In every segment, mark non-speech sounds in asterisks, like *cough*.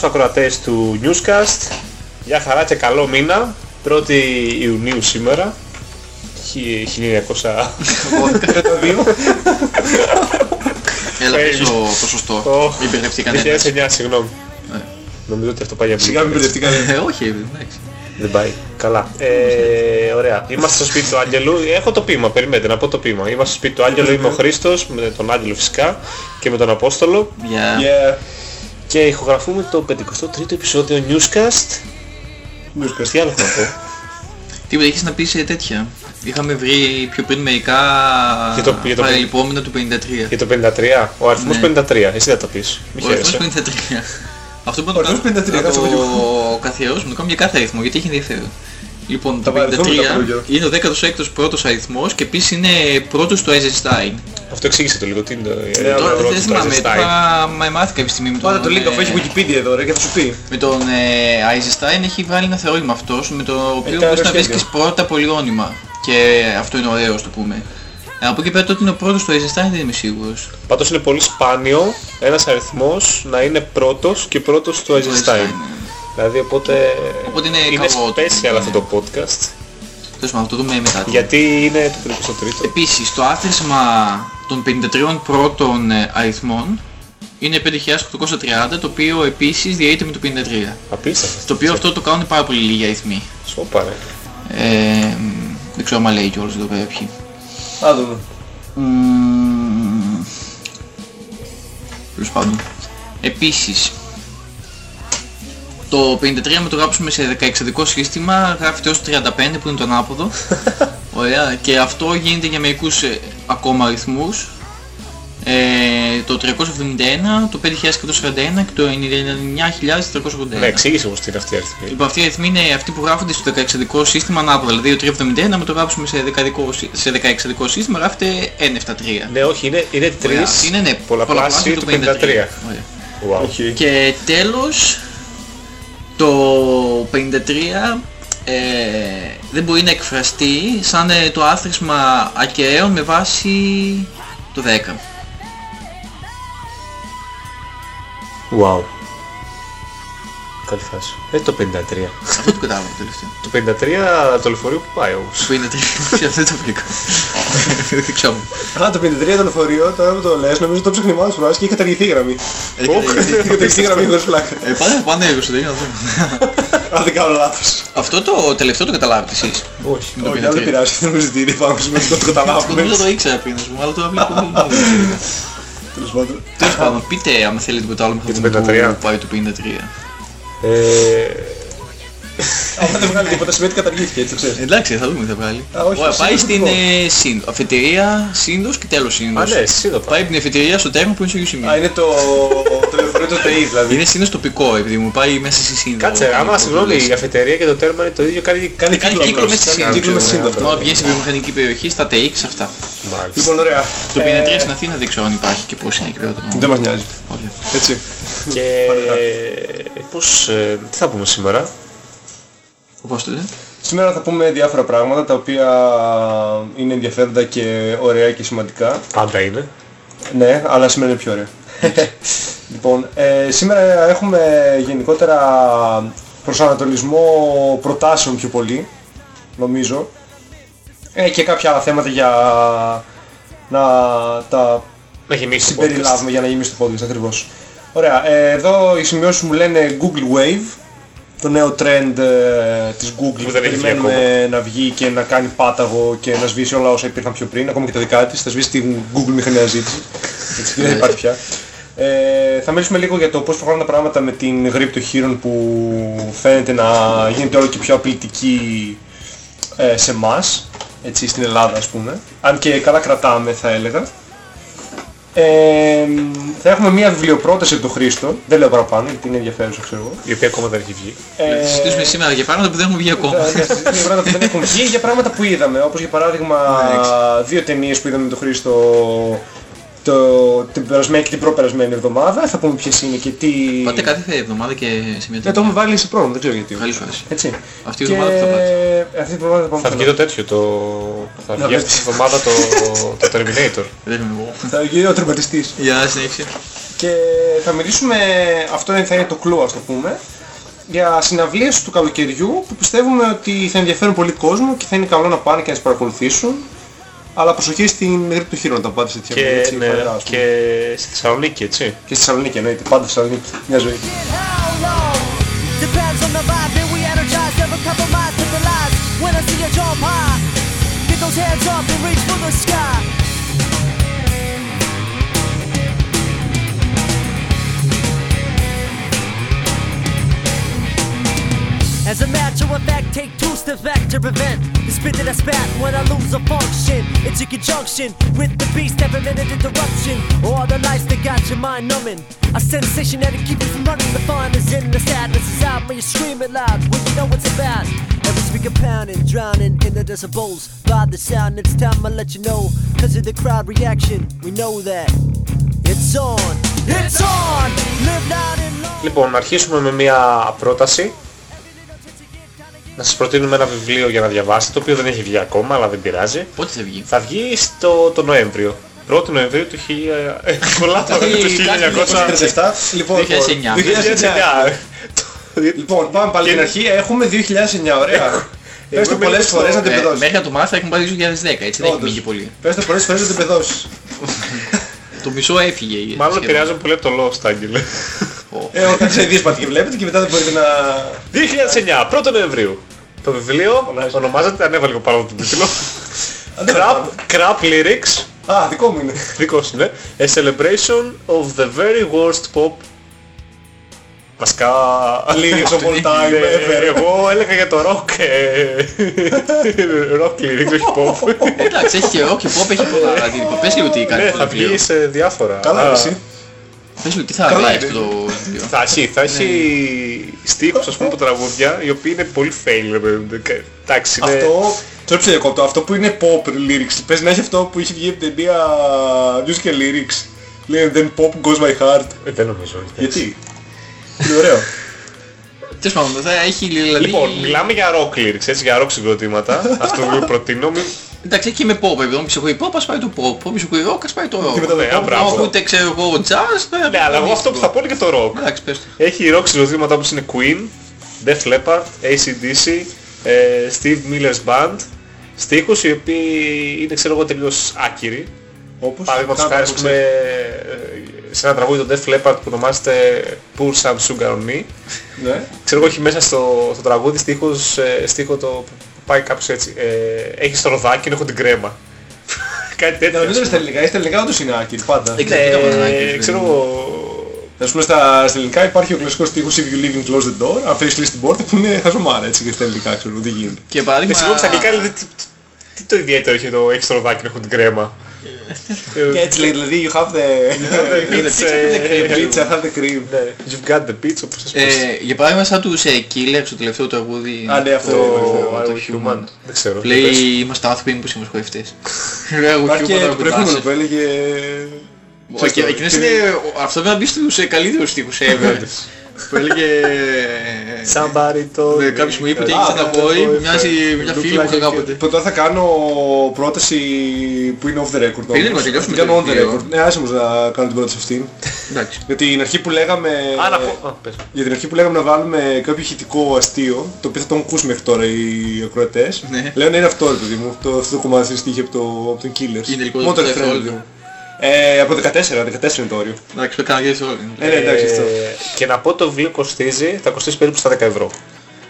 Γεια χαρά στους ακροατές του Newscast. Γεια χαρά και καλό μήνα. 1η Ιουνίου σήμερα. 1982. Έλα Ε, πίσω το σωστό. το- Μην μπερδευτεί κανένας. 2009, συγγνώμη. Ναι. Νομίζω ότι αυτό πάει για Σιγά μην μπερδευτεί κανένας. Ε, Όχι, εντάξει. Δεν πάει. Καλά. Ε, ωραία. Είμαστε στο σπίτι του Άγγελου. Έχω το πείμα, περιμένετε να πω το πείμα. Είμαστε στο σπίτι του Άγγελου, είμαι ο Χρήστος, με τον Άγγελο φυσικά και με τον Απόστολο. Για... Yeah. Και ηχογραφούμε το 53ο επεισόδιο Newscast. Newscast. Τι άλλο έχω να πω; Τίποτα, έχεις να πεις ε, τέτοια. Είχαμε βρει πιο πριν μερικά Για το- για το- παρελειπόμενα του 53. Για το 53. Ο αριθμός Ναι. 53. Εσύ θα το πεις. Μη Ο αριθμός χαίρεσαι. 53. Αυτό που Ο αριθμός 53, να κάτσε το λίγο. καθιερώσουμε, να κάνουμε για κάθε αριθμό, γιατί έχει ενδιαφέρον. Λοιπόν, Τα το παρελθούμε τα 53 πρώτα. είναι ο 16ος πρώτος αριθμός και επίσης είναι πρώτος στο Eisenstein. Αυτό εξήγησε το λίγο. Τι είναι το... Ναι, Τώρα αλλά δεν θυμάμαι, τώρα με μάθηκα κάποια στιγμή με τον... Πάτε το link αφού έχει ε, Wikipedia εδώ ρε και θα σου πει. Με τον ε, Eisenstein έχει βγάλει ένα θεώρημα αυτός με το οποίο Έχει μπορείς να ένα βρίσκεις σχέδιο. πρώτα πολυόνυμα. Και αυτό είναι ωραίο, ας το πούμε. Ε, Από εκεί πέρα τότε είναι ο πρώτος στο Eisenstein δεν είμαι σίγουρος. Πάντως είναι πολύ σπάνιο ένας αριθμός να είναι πρώτος και πρώτος στο Eisenstein. Δηλαδή οπότε... Οπότε είναι είναι καλό. special αυτό το podcast. Τέλος πάντων, θα το δούμε μετά. Γιατί είναι το 33ο. Επίσης, το άθροισμα των 53 πρώτων ε, αριθμών είναι 5.830, το οποίο επίσης διαιρείται με το 53. Απίστευτο. Το οποίο αυτό το κάνουν πάρα πολύ λίγοι αριθμοί. Σόπα ρε. Ε, δεν ξέρω αν λέει κιόλας εδώ πέρα ποιοι. Α, δούμε. Μμμ. Τέλος πάντων. Επίσης, το 53 με το γράψουμε σε 16 σύστημα γράφεται ως 35 που είναι το ανάποδο. *laughs* Ωραία. Και αυτό γίνεται για μερικούς ε, ακόμα αριθμούς. Ε, το 371, το 5141 και το 99481. Ναι, εξήγησε όμως τι είναι αυτή η αριθμή. Λοιπόν, αυτοί οι αριθμοί είναι αυτοί που γράφονται στο 16 σύστημα ανάποδα. Δηλαδή το 371 με το γράψουμε σε 16 σε 16 σύστημα γράφεται 173. Ναι, όχι, είναι, είναι Ωραία, τρεις είναι ναι, πολλαπλάσιοι του 53. Ωραία. Wow. Όχι. Και τέλος, το 53 ε, δεν μπορεί να εκφραστεί σαν ε, το άθροισμα ακεραίων με βάση το 10. Wow. Καλή φάση. Ε, το 53. Αυτό το κατάλαβα το τελευταίο. Το 53 το λεωφορείο που πάει όμως. Το 53, αυτό δεν το βρήκα. *laughs* Δεν ξέρω. Α, το 53 το λεωφορείο, τώρα που το λες, νομίζω το ψάχνει μάλλον φοράς και έχει καταργηθεί η γραμμή. Έχει καταργηθεί η γραμμή χωρίς πλάκα. Ε, πάνε, πάνε έργο στο τέλειο να δούμε. Αν δεν κάνω λάθος. Αυτό το τελευταίο το καταλάβετε εσείς; Όχι. το Όχι, αλλά δεν 53. πειράζει, δεν νομίζω ότι είναι πάνω σημαντικό το Αυτό καταλάβουμε. νομίζω το ήξερα πριν, ας πούμε, αλλά τώρα βλέπω πολύ. Τέλος πάντων. Τέλος πάντων, πείτε άμα θέλετε τίποτα άλλο με Για αυτό το 53. που πάει το 53. Ε, Αν δεν βγάλει τίποτα σημαίνει ότι καταργήθηκε, έτσι το ξέρεις. Εντάξει, θα δούμε τι θα βγάλει. Α, όχι, Ωραία, το πάει στην συνδετικό. ε, σύν, αφετηρία Σύνδος και τέλος α, Σύνδος. ναι, εσύ το Πάει από την εφετηρία στο τέρμα που είναι στο ίδιο σημείο. Α, είναι το το λεωφορείο του ΤΕΙ δηλαδή. Είναι Σύνδος τοπικό, επειδή μου πάει μέσα στη Σύνδο. Κάτσε, άμα συγγνώμη η αφετηρία και το τέρμα είναι το ίδιο, κάνει, Κάνει Κάνει κύκλο κύκλο απλώς. μέσα στη Κάνει Σύνδο. κύκλο μέσα στη Σύνδο αυτό. αυτό. Όταν βγαίνει σε βιομηχανική περιοχή, στα TX αυτά. Μάλιστα. Λοιπόν, ωραία. Το 53 Ε, στην Αθήνα δεν ξέρω αν υπάρχει και πώς είναι εκεί πέρα το Δεν μας νοιάζει. Όχι. Έτσι. Και πώς, ε, τι θα πούμε σήμερα; Όπως το λέτε. Σήμερα θα πούμε διάφορα πράγματα τα οποία είναι ενδιαφέροντα και ωραία και σημαντικά. Πάντα είναι. Ναι, αλλά σήμερα είναι πιο ωραία. *laughs* λοιπόν, ε, σήμερα έχουμε γενικότερα προσανατολισμό προτάσεων πιο πολύ, νομίζω. Ε, και κάποια άλλα θέματα για να τα Να γεμίσει το podcast. συμπεριλάβουμε για να γεμίσει το podcast ακριβώς. Ωραία, ε, εδώ οι σημειώσεις μου λένε Google Wave, το νέο trend ε, της Google Που δεν έχει βγει περιμένουμε να βγει και να κάνει πάταγο και να σβήσει όλα όσα υπήρχαν πιο πριν, ακόμα και τα δικά της, θα σβήσει την Google μηχανή αναζήτηση, έτσι και δεν υπάρχει πια. Ε, θα μιλήσουμε λίγο για το πώς προχωράνε τα πράγματα με την γρήπη των χείρων που φαίνεται να γίνεται όλο και πιο απειλητική ε, σε εμάς, έτσι στην Ελλάδα ας πούμε, αν και καλά κρατάμε θα έλεγα. Ε, θα έχουμε μια βιβλιοπρόταση από τον Χρήστο, δεν λέω παραπάνω γιατί είναι ενδιαφέρουσα ξέρω εγώ. Η οποία ακόμα δεν έχει βγει. Ε, Θα συζητήσουμε σήμερα για πράγματα που δεν έχουν βγει ακόμα. θα συζητήσουμε για πράγματα που δεν έχουν βγει, για πράγματα που είδαμε, όπως για παράδειγμα δύο ταινίες που είδαμε με τον Χρήστο το, την περασμένη και την προπερασμένη εβδομάδα. Θα πούμε ποιες είναι και τι... Πάτε κάθε εβδομάδα και σε μια Ναι, το έχουμε βάλει σε πρόγραμμα, δεν ξέρω γιατί. Καλή φάση. Έτσι. Αυτή η εβδομάδα που θα πάτε. Αυτή η εβδομάδα θα πάμε Θα στο βγει το τέτοιο, το... θα Να βγει αυτή βλέπεις. τη εβδομάδα το, το Terminator. *laughs* Δεν είμαι εγώ. Θα βγει ο τερματιστής. Για συνέχεια. Και θα μιλήσουμε, αυτό θα είναι το κλου ας το πούμε, για συναυλίες του καλοκαιριού που πιστεύουμε ότι θα ενδιαφέρουν πολύ κόσμο και θα είναι καλό να πάνε και να τις παρακολουθήσουν. Αλλά προσοχή στην γρήπη του χείρου να τα πάτε σε τέτοια Και, έτσι, ναι, φανερά, ας πούμε. και στη Θεσσαλονίκη, έτσι. Και στη Θεσσαλονίκη εννοείται, πάντα στη Θεσσαλονίκη. Μια ζωή. How long? Depends on the vibe, and we energize, never compromise to the lies. When I see you jump high, get those hands up and reach for the sky. As a matter of fact, take two steps back to prevent the spit that I spat when I lose a function. It's in conjunction with the beast, every minute interruption. All the lights that got your mind numbing. A sensation that'll keep you from running. The fun is in the sadness is out when you scream it loud when you know what's about. Every speaker pounding, drowning in the decibels. By the sound, it's time I let you know. Cause of the crowd reaction, we know that. It's on, it's on! Live loud and long. Λοιπόν, να αρχίσουμε με μια πρόταση. Να σας προτείνουμε ένα βιβλίο για να διαβάσετε, το οποίο δεν έχει βγει ακόμα, αλλά δεν πειράζει. Πότε θα βγει; Θα βγει στο το Νοέμβριο. 1η Νοεμβρίου του 1000... ε, Πολλά το έχει του κάτι 1900... 37. Λοιπόν, 2009. 2009. Λοιπόν, πάμε πάλι Και- την αρχή. Έχουμε 2009, ωραία. Πες το Εγώ πολλές είμαι φορές να την Ε, πεδώσεις. Μέχρι το Μάρτιο θα έχουμε πάει το 2010, έτσι δεν έχει Όντως. μείνει πολύ. Πες το πολλές φορές να την πεδώσεις. *laughs* Το μισό έφυγε. Μάλλον σχεδόν. επηρεάζουν πολύ από το Lost, Άγγελε. Ε, όταν ξέρετε πάτε και βλέπετε και μετά δεν μπορείτε να... 2009, 1 Νοεμβρίου. Το βιβλίο Φωνάζει. ονομάζεται, ανέβα λίγο πάνω από τον τίτλο. *laughs* Ανέβα Crap, πάνω. crap Lyrics, Α, δικό μου είναι. δικός είναι. A celebration of the very worst pop. Βασικά... Lyrics of all *laughs* time Ναι, ever. Εγώ έλεγα για το rock. ε, *laughs* rock lyrics, όχι pop. Εντάξει, έχει και rock και pop, έχει πολλά αντίτυπα. Πες λίγο τι κάνει Ναι, αυτό θα το βιβλίο. βγεις σε διάφορα. Καλά, Α, εσύ. Πες λίγο τι θα Καλά λέει είναι. αυτό το βιβλίο. Θα έχει, θα έχει στίχους ας πούμε από τραγούδια οι οποίοι είναι πολύ fail. ρε παιδί. Εντάξει, είναι... Αυτό, τώρα ψηλιακόπτω, αυτό που είναι pop lyrics, πες να έχει αυτό που είχε βγει από την ταινία musical lyrics. Λέει then pop goes my heart. Ε, Δεν νομίζω. εντάξει. Γιατί; Είναι ωραίο. *laughs* Τέλος πάντων, θα έχει δηλαδή... Λοιπόν, μιλάμε για rock lyrics, έτσι, για rock συγκροτήματα. *laughs* Αυτό που προτείνω. Μην... Εντάξει, έχει και με pop, επειδή ψυχοεί pop, ας πάει το pop, όπου ψυχοεί rock, ας πάει το rock. Και μετά το Ναι, pop, μπράβο. Αν ακούτε, ξέρω εγώ, jazz, θα Ναι, αλλά εγώ αυτό που θα πω είναι και το rock. Εντάξει, πες το. Έχει rock συγκροτήματα όπως είναι Queen, Def Leppard, AC/DC, ε, Steve Miller's Band, στίχους οι οποίοι είναι ξέρω εγώ τελείως άκυροι. Όπως. Παραδείγματος Κάπου χάρη ας πούμε, ε, σε ένα τραγούδι το Def Leppard που ονομάζεται Pour Some Sugar on Me. Ναι. Ξέρω εγώ έχει μέσα στο, στο τραγούδι στίχους, ε, στίχο το που πάει κάπως έτσι. Ε, έχεις στο ροδάκι και έχω την κρέμα. *laughs* Κάτι Ναι, τέτοιο. δεν είναι στα ελληνικά, ή στα ελληνικά όντως είναι άκυρη, πάντα. Δεν ξέρω, δεν το Ναι, άκυρη, ξέρω δεν- εγώ. Ας πούμε στα, στα ελληνικά υπάρχει ο κλασικός στίχος If you leave and close the door, αν θέλεις κλείσει την πόρτα που είναι χαζομάρα έτσι και στα ελληνικά ξέρω, δεν γίνεται. Και παράδειγμα... Εσύ στα αγγλικά λέει τι, τι- τι το ιδιαίτερο έχει το έχεις το ροδάκι να έχω την κρέμα. Και έτσι λέει, δηλαδή you have the... It's, ε, Pizza, have the cream. ναι, You've got the beats όπως σας πω. Ε, για παράδειγμα σαν τους ε, Killers, το τελευταίο τραγούδι Α, ναι, αυτό Το είναι. I το Will Human. Human. Δεν ξέρω. Λέει Πες. είμαστε άνθρωποι μήπως είμαστε χορευτές. *laughs* Λέω εγώ Υπάρχει Human και να το προηγούμενο κουμπάσαι. που έλεγε... Όχι, και- εκείνος είναι, αυτό πρέπει να μπει στους ε, καλύτερους στίχους ever. Που έλεγε... Somebody told ε, me. Κάποιος μου είπε ότι Α, έχεις ένα ναι, πόη, ναι, μοιάζει ναι. μια Look φίλη μου like είχα a κάποτε. kid. Τώρα θα κάνω πρόταση που είναι off the record. Περίμενε, όμως. να τελειώσουμε Θα το κάνω on the βιβλίο. record. Ναι, άσε όμως να κάνω την πρόταση αυτή. Εντάξει. Για την αρχή που λέγαμε... Α, να πω. Α, πες. Για την αρχή που λέγαμε να βάλουμε κάποιο ηχητικό αστείο, το οποίο θα το έχουν ακούσει μέχρι τώρα οι ακροατές. Ναι. Λέω να είναι αυτό ρε παιδί μου, το, αυτό το κομμάτι στη στοίχη από, το, από τον Killers. Είναι λίγο Μόνο το το refrain, δευτερόλεπτο. παιδί μου. Ε, από 14, 14 είναι το όριο. Εντάξει, το έκανα και έτσι όλοι. Ε, ναι, εντάξει, αυτό. Ε, Και να πω το βιβλίο κοστίζει, θα κοστίσει περίπου στα 10 ευρώ.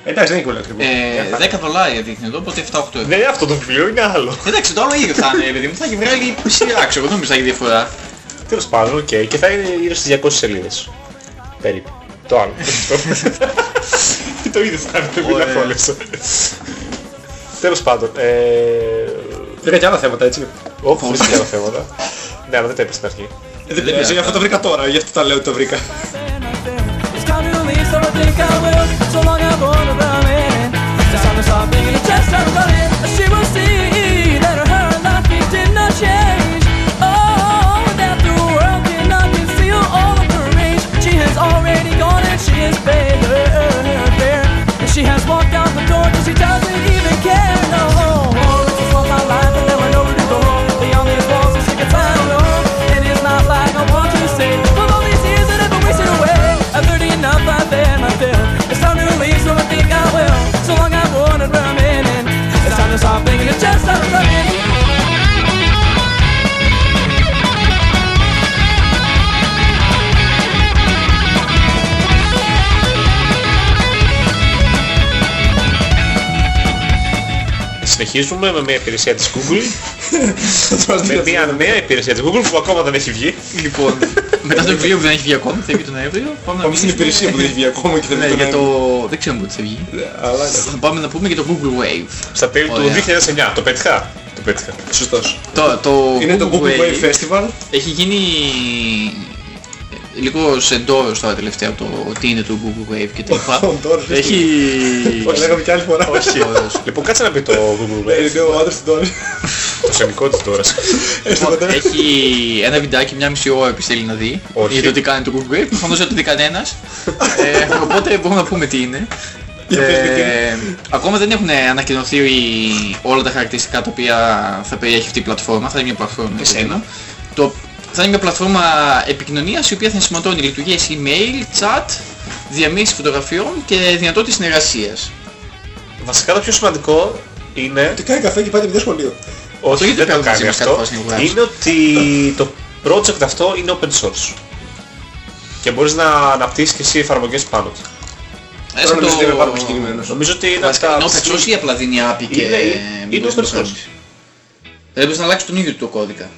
Εντάξει, δεν είναι πολύ ακριβό. Ε, 10 δολάρια δείχνει εδώ, οπότε 7-8 ευρώ. Δεν είναι αυτό το βιβλίο, είναι άλλο. Εντάξει, το άλλο ίδιο θα είναι, παιδί μου, θα έχει βγάλει σειρά, ξέρω, δεν νομίζω θα έχει διαφορά. Τέλος πάντων, οκ. Και θα είναι γύρω στις 200 σελίδες. Περίπου. Το άλλο. *laughs* το ίδιο θα είναι, μην Ωραία. αγχώνεσαι. Τέλος πάντων. Ε... Βρήκα και άλλα θέματα έτσι. Όπου δεν άλλα θέματα. Ναι, αλλά δεν τα είπα στην αρχή. Ε, δεν πειράζει, αυτό το βρήκα τώρα, γι' αυτό τα λέω ότι το βρήκα. Συνεχίζουμε με μια υπηρεσία της Google, με μια νέα υπηρεσία της Google που ακόμα δεν έχει βγει. Λοιπόν, μετά το βιβλίο που δεν έχει βγει ακόμα, θα βγει τον Νοέμβριο. Πάμε να Πάμε στην μιλήσουμε- υπηρεσία που δεν έχει βγει ακόμα και θα Ναι, βγει για τον το... Δεν ξέρουμε πότε θα βγει. Αλλά ναι. Θα πάμε να πούμε για το Google Wave. Στα τέλη του Ωραία. 2009. Το πέτυχα; Το πέτυχα. Σωστός. Το, το Είναι το Google Wave Festival; έχει γίνει λίγο σεντόρος τώρα τελευταία το τι είναι το Google Wave και τα λοιπά. Ο Ντόρος, Έχει... Όχι, λέγαμε κι άλλη φορά. Όχι, ωραίος. Λοιπόν, κάτσε να πει το Google Ε, Wave. Είναι ο άντρας του Ντόρος. το σεμικό της τώρα. Λοιπόν, έχει ένα βιντεάκι μια μισή ώρα που θέλει να δει Όχι. για το τι κάνει το Google Wave. Προφανώς δεν το δει κανένας. ε, οπότε μπορούμε να πούμε τι είναι. Για πες με τι Ε, ακόμα δεν έχουν ανακοινωθεί οι- όλα τα χαρακτηριστικά τα οποία θα περιέχει αυτή η πλατφόρμα. Θα είναι μια πλατφόρμα Εσένα. Το, θα είναι μια πλατφόρμα επικοινωνίας η οποία θα ενσωματώνει λειτουργίες email, chat, διαμήνυση φωτογραφιών και δυνατότητες συνεργασίας. Βασικά το πιο σημαντικό είναι Τι κάνει καφέ και πάτε παιδιά σχολείο. Όχι, γιατί δεν το παίρνουμε κάνει μαζί μας αυτό. κάθε φορά στην ουρά. Είναι ότι το project αυτό είναι open source. Και μπορείς να αναπτύσσεις και εσύ εφαρμογές πάνω του. Ε, Τώρα σαν νομίζω ότι είμαι πάρα πολύ συγκεκριμένος. Νομίζω ότι είναι Βασικά από είναι τα open source ή απλά δίνει API και Είναι- μην είναι μπορείς να open το source. κάνεις. Δηλαδή μπορείς να αλλάξεις τον ίδιο του το κώδικα.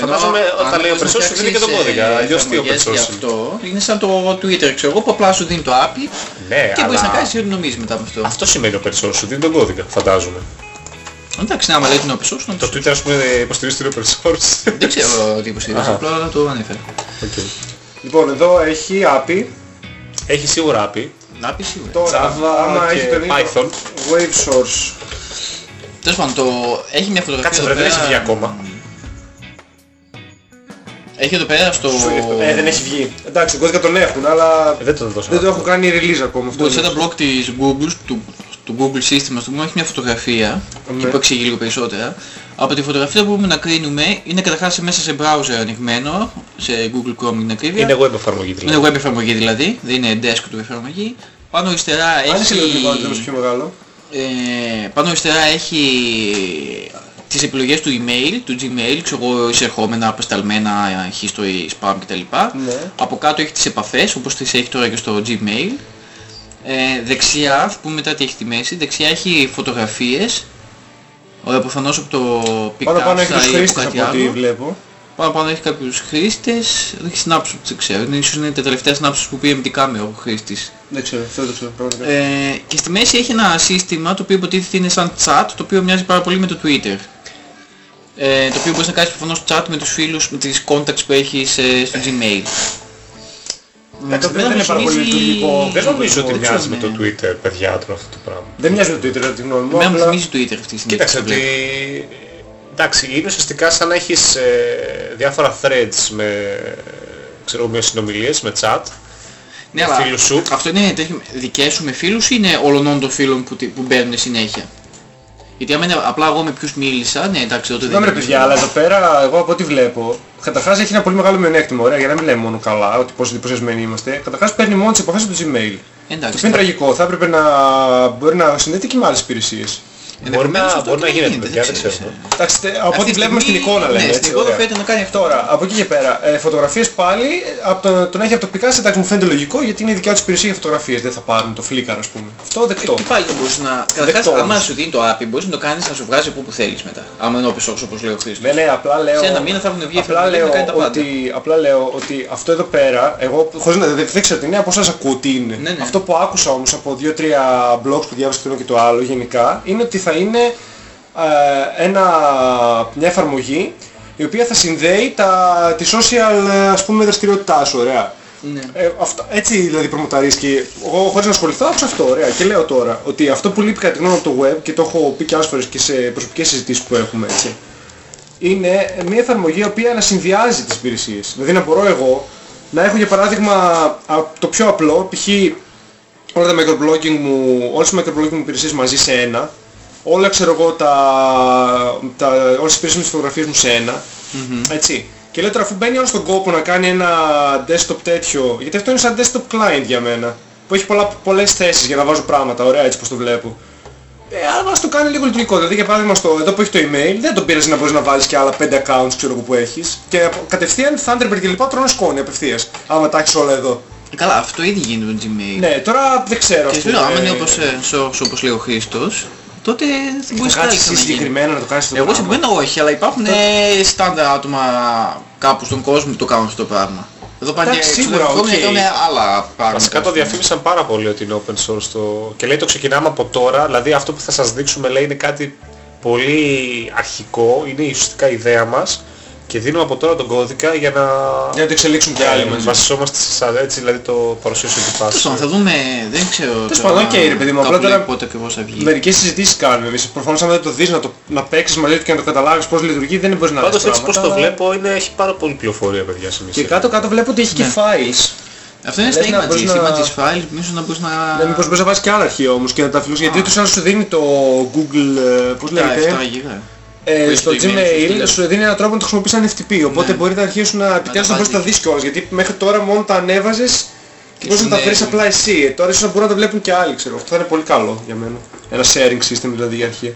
Φαντάζομαι Ενώ όταν αν λέει μπορείς open να source δεν είναι και τον φτιάξεις, κώδικα. ε, Αλλιώς τι open εφαρμογές source για είναι. αυτό είναι σαν το Twitter ξέρω εγώ που απλά σου δίνει το API Ναι, και μπορείς να αλλά κάνεις ό,τι νομίζεις μετά με αυτό. αυτό σημαίνει open source, σου δίνει τον κώδικα, φαντάζομαι. Εντάξει, άμα λέει ότι είναι open source, είναι open Το source. Twitter ας πούμε υποστηρίζει την open source. Δεν ξέρω τι υποστηρίζει, Αχα. απλά το ανέφερα. Οκ. Λοιπόν, εδώ έχει API. Έχει σίγουρα API. API σίγουρα. Τώρα, Java άμα και έχει το ίδιο Python. Wave Source. Τέλος πάντων, το... έχει μια φωτογραφία Κάτσε εδώ βρε, δεν πέρα. έχει βγει ακόμα. Έχει εδώ πέρα στο... Ε, δεν έχει βγει. Εντάξει, τον κώδικα τον έχουν, αλλά Ε, Δεν το δώσω. δεν το έχω κάνει release ακόμα αυτό. Σε ένα blog της Google, του, του Google σύστημα, στο πούμε, έχει μια φωτογραφία Ναι. και που εξηγεί λίγο περισσότερα. Από τη φωτογραφία που μπορούμε να κρίνουμε είναι καταρχάς μέσα σε browser ανοιγμένο, σε Google Chrome για την ακρίβεια. Είναι web εφαρμογή δηλαδή. Είναι web εφαρμογή δηλαδή, δεν είναι desktop εφαρμογή. Πάνω αριστερά Αν είσαι λίγο έχει... λιγότερο, πιο μεγάλο. Ε, πάνω αριστερά έχει τις επιλογές του email, του Gmail, ξέρω εγώ εισερχόμενα, απεσταλμένα, history, spam κτλ. Ναι. Από κάτω έχεις τις επαφές, όπως τις έχει τώρα και στο Gmail. Ε, δεξιά, θα πούμε μετά τι έχει στη μέση, δεξιά έχει φωτογραφίες. Ωραία, προφανώς από το Πάνω Picasa πάνω έχει τους ή από χρήστες κάτι από ό,τι άλλο. βλέπω. Πάνω πάνω έχει κάποιους χρήστες, έχει snapshots, δεν ξέρω, είναι, ίσως είναι τα τελευταία snapshots που πήγε με την κάμερα ο χρήστης. Δεν ξέρω, αυτό δεν το ξέρω πραγματικά. Ε, και στη μέση έχει ένα σύστημα το οποίο υποτίθεται είναι σαν chat, το οποίο μοιάζει πάρα πολύ με το Twitter. Ε, το οποίο μπορείς να κάνεις προφανώς chat με τους φίλους, με τις contacts που έχεις ε, στο Gmail. Εντάξει, δεν Εμένα είναι μου πάρα πολύ θυμίζει- λειτουργικό. Δεν νομίζω ότι Δεν μοιάζει με ξέρω, το ναι. Twitter, παιδιά, τώρα αυτό το πράγμα. Δεν μοιάζει με το Twitter, κατά τη γνώμη μου. Εμένα μου απλά- θυμίζει Twitter αυτή τη στιγμή. Κοίταξε που το ότι... βλέπω. Εντάξει, είναι ουσιαστικά σαν να έχεις ε, διάφορα threads με, ξέρω, με συνομιλίες, με chat. Ναι, αλλά φίλους σου. αυτό είναι τέτοιο, δικές σου με φίλους ή είναι όλων των φίλων που, τι- που μπαίνουν συνέχεια; Γιατί άμα είναι απλά εγώ με ποιους μίλησα, ναι εντάξει τότε δεν Συγγνώμη ρε είναι παιδιά, αλλά εδώ πέρα εγώ από ό,τι βλέπω, καταρχάς έχει ένα πολύ μεγάλο μειονέκτημα, ωραία, για να μην λέμε μόνο καλά, ότι πόσο εντυπωσιασμένοι είμαστε. Καταρχάς παίρνει μόνο τις επαφές από το Gmail. Το Εντάξει, οποίο είναι τραγικό, θα έπρεπε να μπορεί να συνδέεται και με άλλες υπηρεσίες. Μπορεί ενδεχομένως να, αυτό μπορεί να και γίνεται, γίνεται, παιδιά, δεν δεν ξέρεις, ξέρω. ε. Εντάξει, τε- από Αυτή ό,τι τη βλέπουμε στην στιγμή, εικόνα λέμε, ναι, έτσι, στην εικόνα ωραία. φαίνεται να κάνει αυτό. Τώρα, από εκεί και πέρα, ε, φωτογραφίες πάλι, ε, από το, τον έχει από το Picasa, εντάξει μου φαίνεται λογικό γιατί είναι η δικιά τους υπηρεσία για φωτογραφίες, δεν θα πάρουν το Flickr ας πούμε. Αυτό δεκτό. Και πάλι δεν μπορείς να... Καταρχάς, Δεκτό άμα όμως. σου δίνει το API, μπορείς να το κάνεις να σου βγάζει από όπου θέλεις μετά. Άμα είναι open source όπως λέει ο Χρήστος. Ναι, ναι, απλά λέω... Σε ένα μήνα θα έχουν βγει απλά εφαρμογή λέω, να κάνει τα πάντα. ότι, απλά λέω ότι αυτό εδώ πέρα, εγώ χωρίς να δεν, δεν ξέρω τι είναι, από σας ακούω τι είναι. Ναι, ναι. Αυτό που άκουσα όμως από δύο-τρία blogs που διάβασα το ένα και το άλλο γενικά, είναι ότι θα είναι ε, ένα, μια εφαρμογή η οποία θα συνδέει τα, τη social ε, ας πούμε δραστηριότητά σου, ωραία. Ναι. Ε, αυτό, έτσι δηλαδή προμοταρίσκει. Εγώ χωρίς να ασχοληθώ άκουσα αυτό, ωραία. Και λέω τώρα ότι αυτό που λείπει κατά τη γνώμη μου από το web και το έχω πει και άλλες φορές και σε προσωπικές συζητήσεις που έχουμε έτσι είναι μια εφαρμογή η οποία να συνδυάζει τις υπηρεσίες. Δηλαδή να μπορώ εγώ να έχω για παράδειγμα α, το πιο απλό, π.χ. όλα τα microblogging μου, όλες τις microblogging μου υπηρεσίες μαζί σε ένα, όλα ξέρω εγώ τα, τα, όλες τις υπηρεσίες με τις φωτογραφίες μου σε ένα, έτσι. Και λέω τώρα αφού μπαίνει όλος στον κόπο να κάνει ένα desktop τέτοιο, γιατί αυτό είναι σαν desktop client για μένα, που έχει πολλά, πολλές θέσεις για να βάζω πράγματα, ωραία έτσι πως το βλέπω. Ε, αλλά ας το κάνει λίγο λειτουργικό. Δηλαδή για παράδειγμα στο, εδώ που έχει το email δεν τον πήρες να μπορείς να βάλεις και άλλα 5 accounts ξέρω εγώ που έχεις. Και απο- κατευθείαν Thunderbird και λοιπά τρώνε σκόνη απευθείας. Άμα τα έχεις όλα εδώ. Καλά, αυτό ήδη γίνεται με το Gmail. Ναι, τώρα δεν ξέρω. Και ας σου λέω, πούμε, άμα είναι όπως, ε, σο- σο- όπως λέει ο Χρήστος, το τότε δεν Θα μπορείς κάτσεις κάτι εσύ να γίνει. συγκεκριμένα να το κάνεις αυτό το Εγώ πράγμα. συγκεκριμένα όχι, αλλά υπάρχουν ε, τόσα άτομα κάπου στον κόσμο που το κάνουν αυτό το πράγμα. Εδώ πάνε Εντάξει, και σίγουρα, εξωτερικό οκ. να κάνουν άλλα πράγματα. Βασικά το διαφήμισαν πάρα πολύ ότι είναι open source το... και λέει το ξεκινάμε από τώρα, δηλαδή αυτό που θα σας δείξουμε λέει είναι κάτι πολύ αρχικό, είναι η ουσιαστικά ιδέα μας και δίνουμε από τώρα τον κώδικα για να Για να το εξελίξουν και άλλοι ε, μαζί. βασιζόμαστε σε εσάς, έτσι δηλαδή το παρουσίασε ο Τέλος τυπάς. πάντων, θα δούμε, δεν ξέρω Τέλος τώρα πάντων, οκ, ρε παιδί μου, απλά κάπου λέει τώρα- πότε ακριβώς θα βγει. Μερικές συζητήσεις κάνουμε εμείς. Προφανώς αν δεν το δεις, να, το, να παίξεις μαζί του και να το καταλάβεις πώς λειτουργεί, δεν μπορείς να Πάντως δεις έτσι πως το πράγματα, αλλά- βλέπω είναι, έχει πάρα πολύ πληροφορία παιδιά σε Και κάτω κάτω βλέπω ότι έχει και Ναι. files. Αυτό είναι Λες στα να μπορείς images, να- images files, μίσος να μπορείς να... Ναι, μήπως μπορείς να βάζεις και άλλα αρχεία όμως και να τα φιλούς, γιατί ούτως ή άλλως σου δίνει το Google, ε, πώς Τα λέγεται, 7 γίγα. Ε, Που στο έχει το email σου Gmail στείλε. σου δίνει έναν τρόπο να το χρησιμοποιείς σαν FTP, οπότε Ναι. μπορεί τα αρχεία σου να επιτέλους να τα μπορείς να τα βάζεις. δεις κιόλας, γιατί μέχρι τώρα μόνο τα ανέβαζες και μπορείς να τα σου βρεις λέει- απλά εσύ. Ε, Τώρα ίσως να μπορούν να τα βλέπουν και άλλοι, ξέρω. Αυτό θα είναι πολύ καλό για μένα. Ένα sharing system δηλαδή για αρχεία.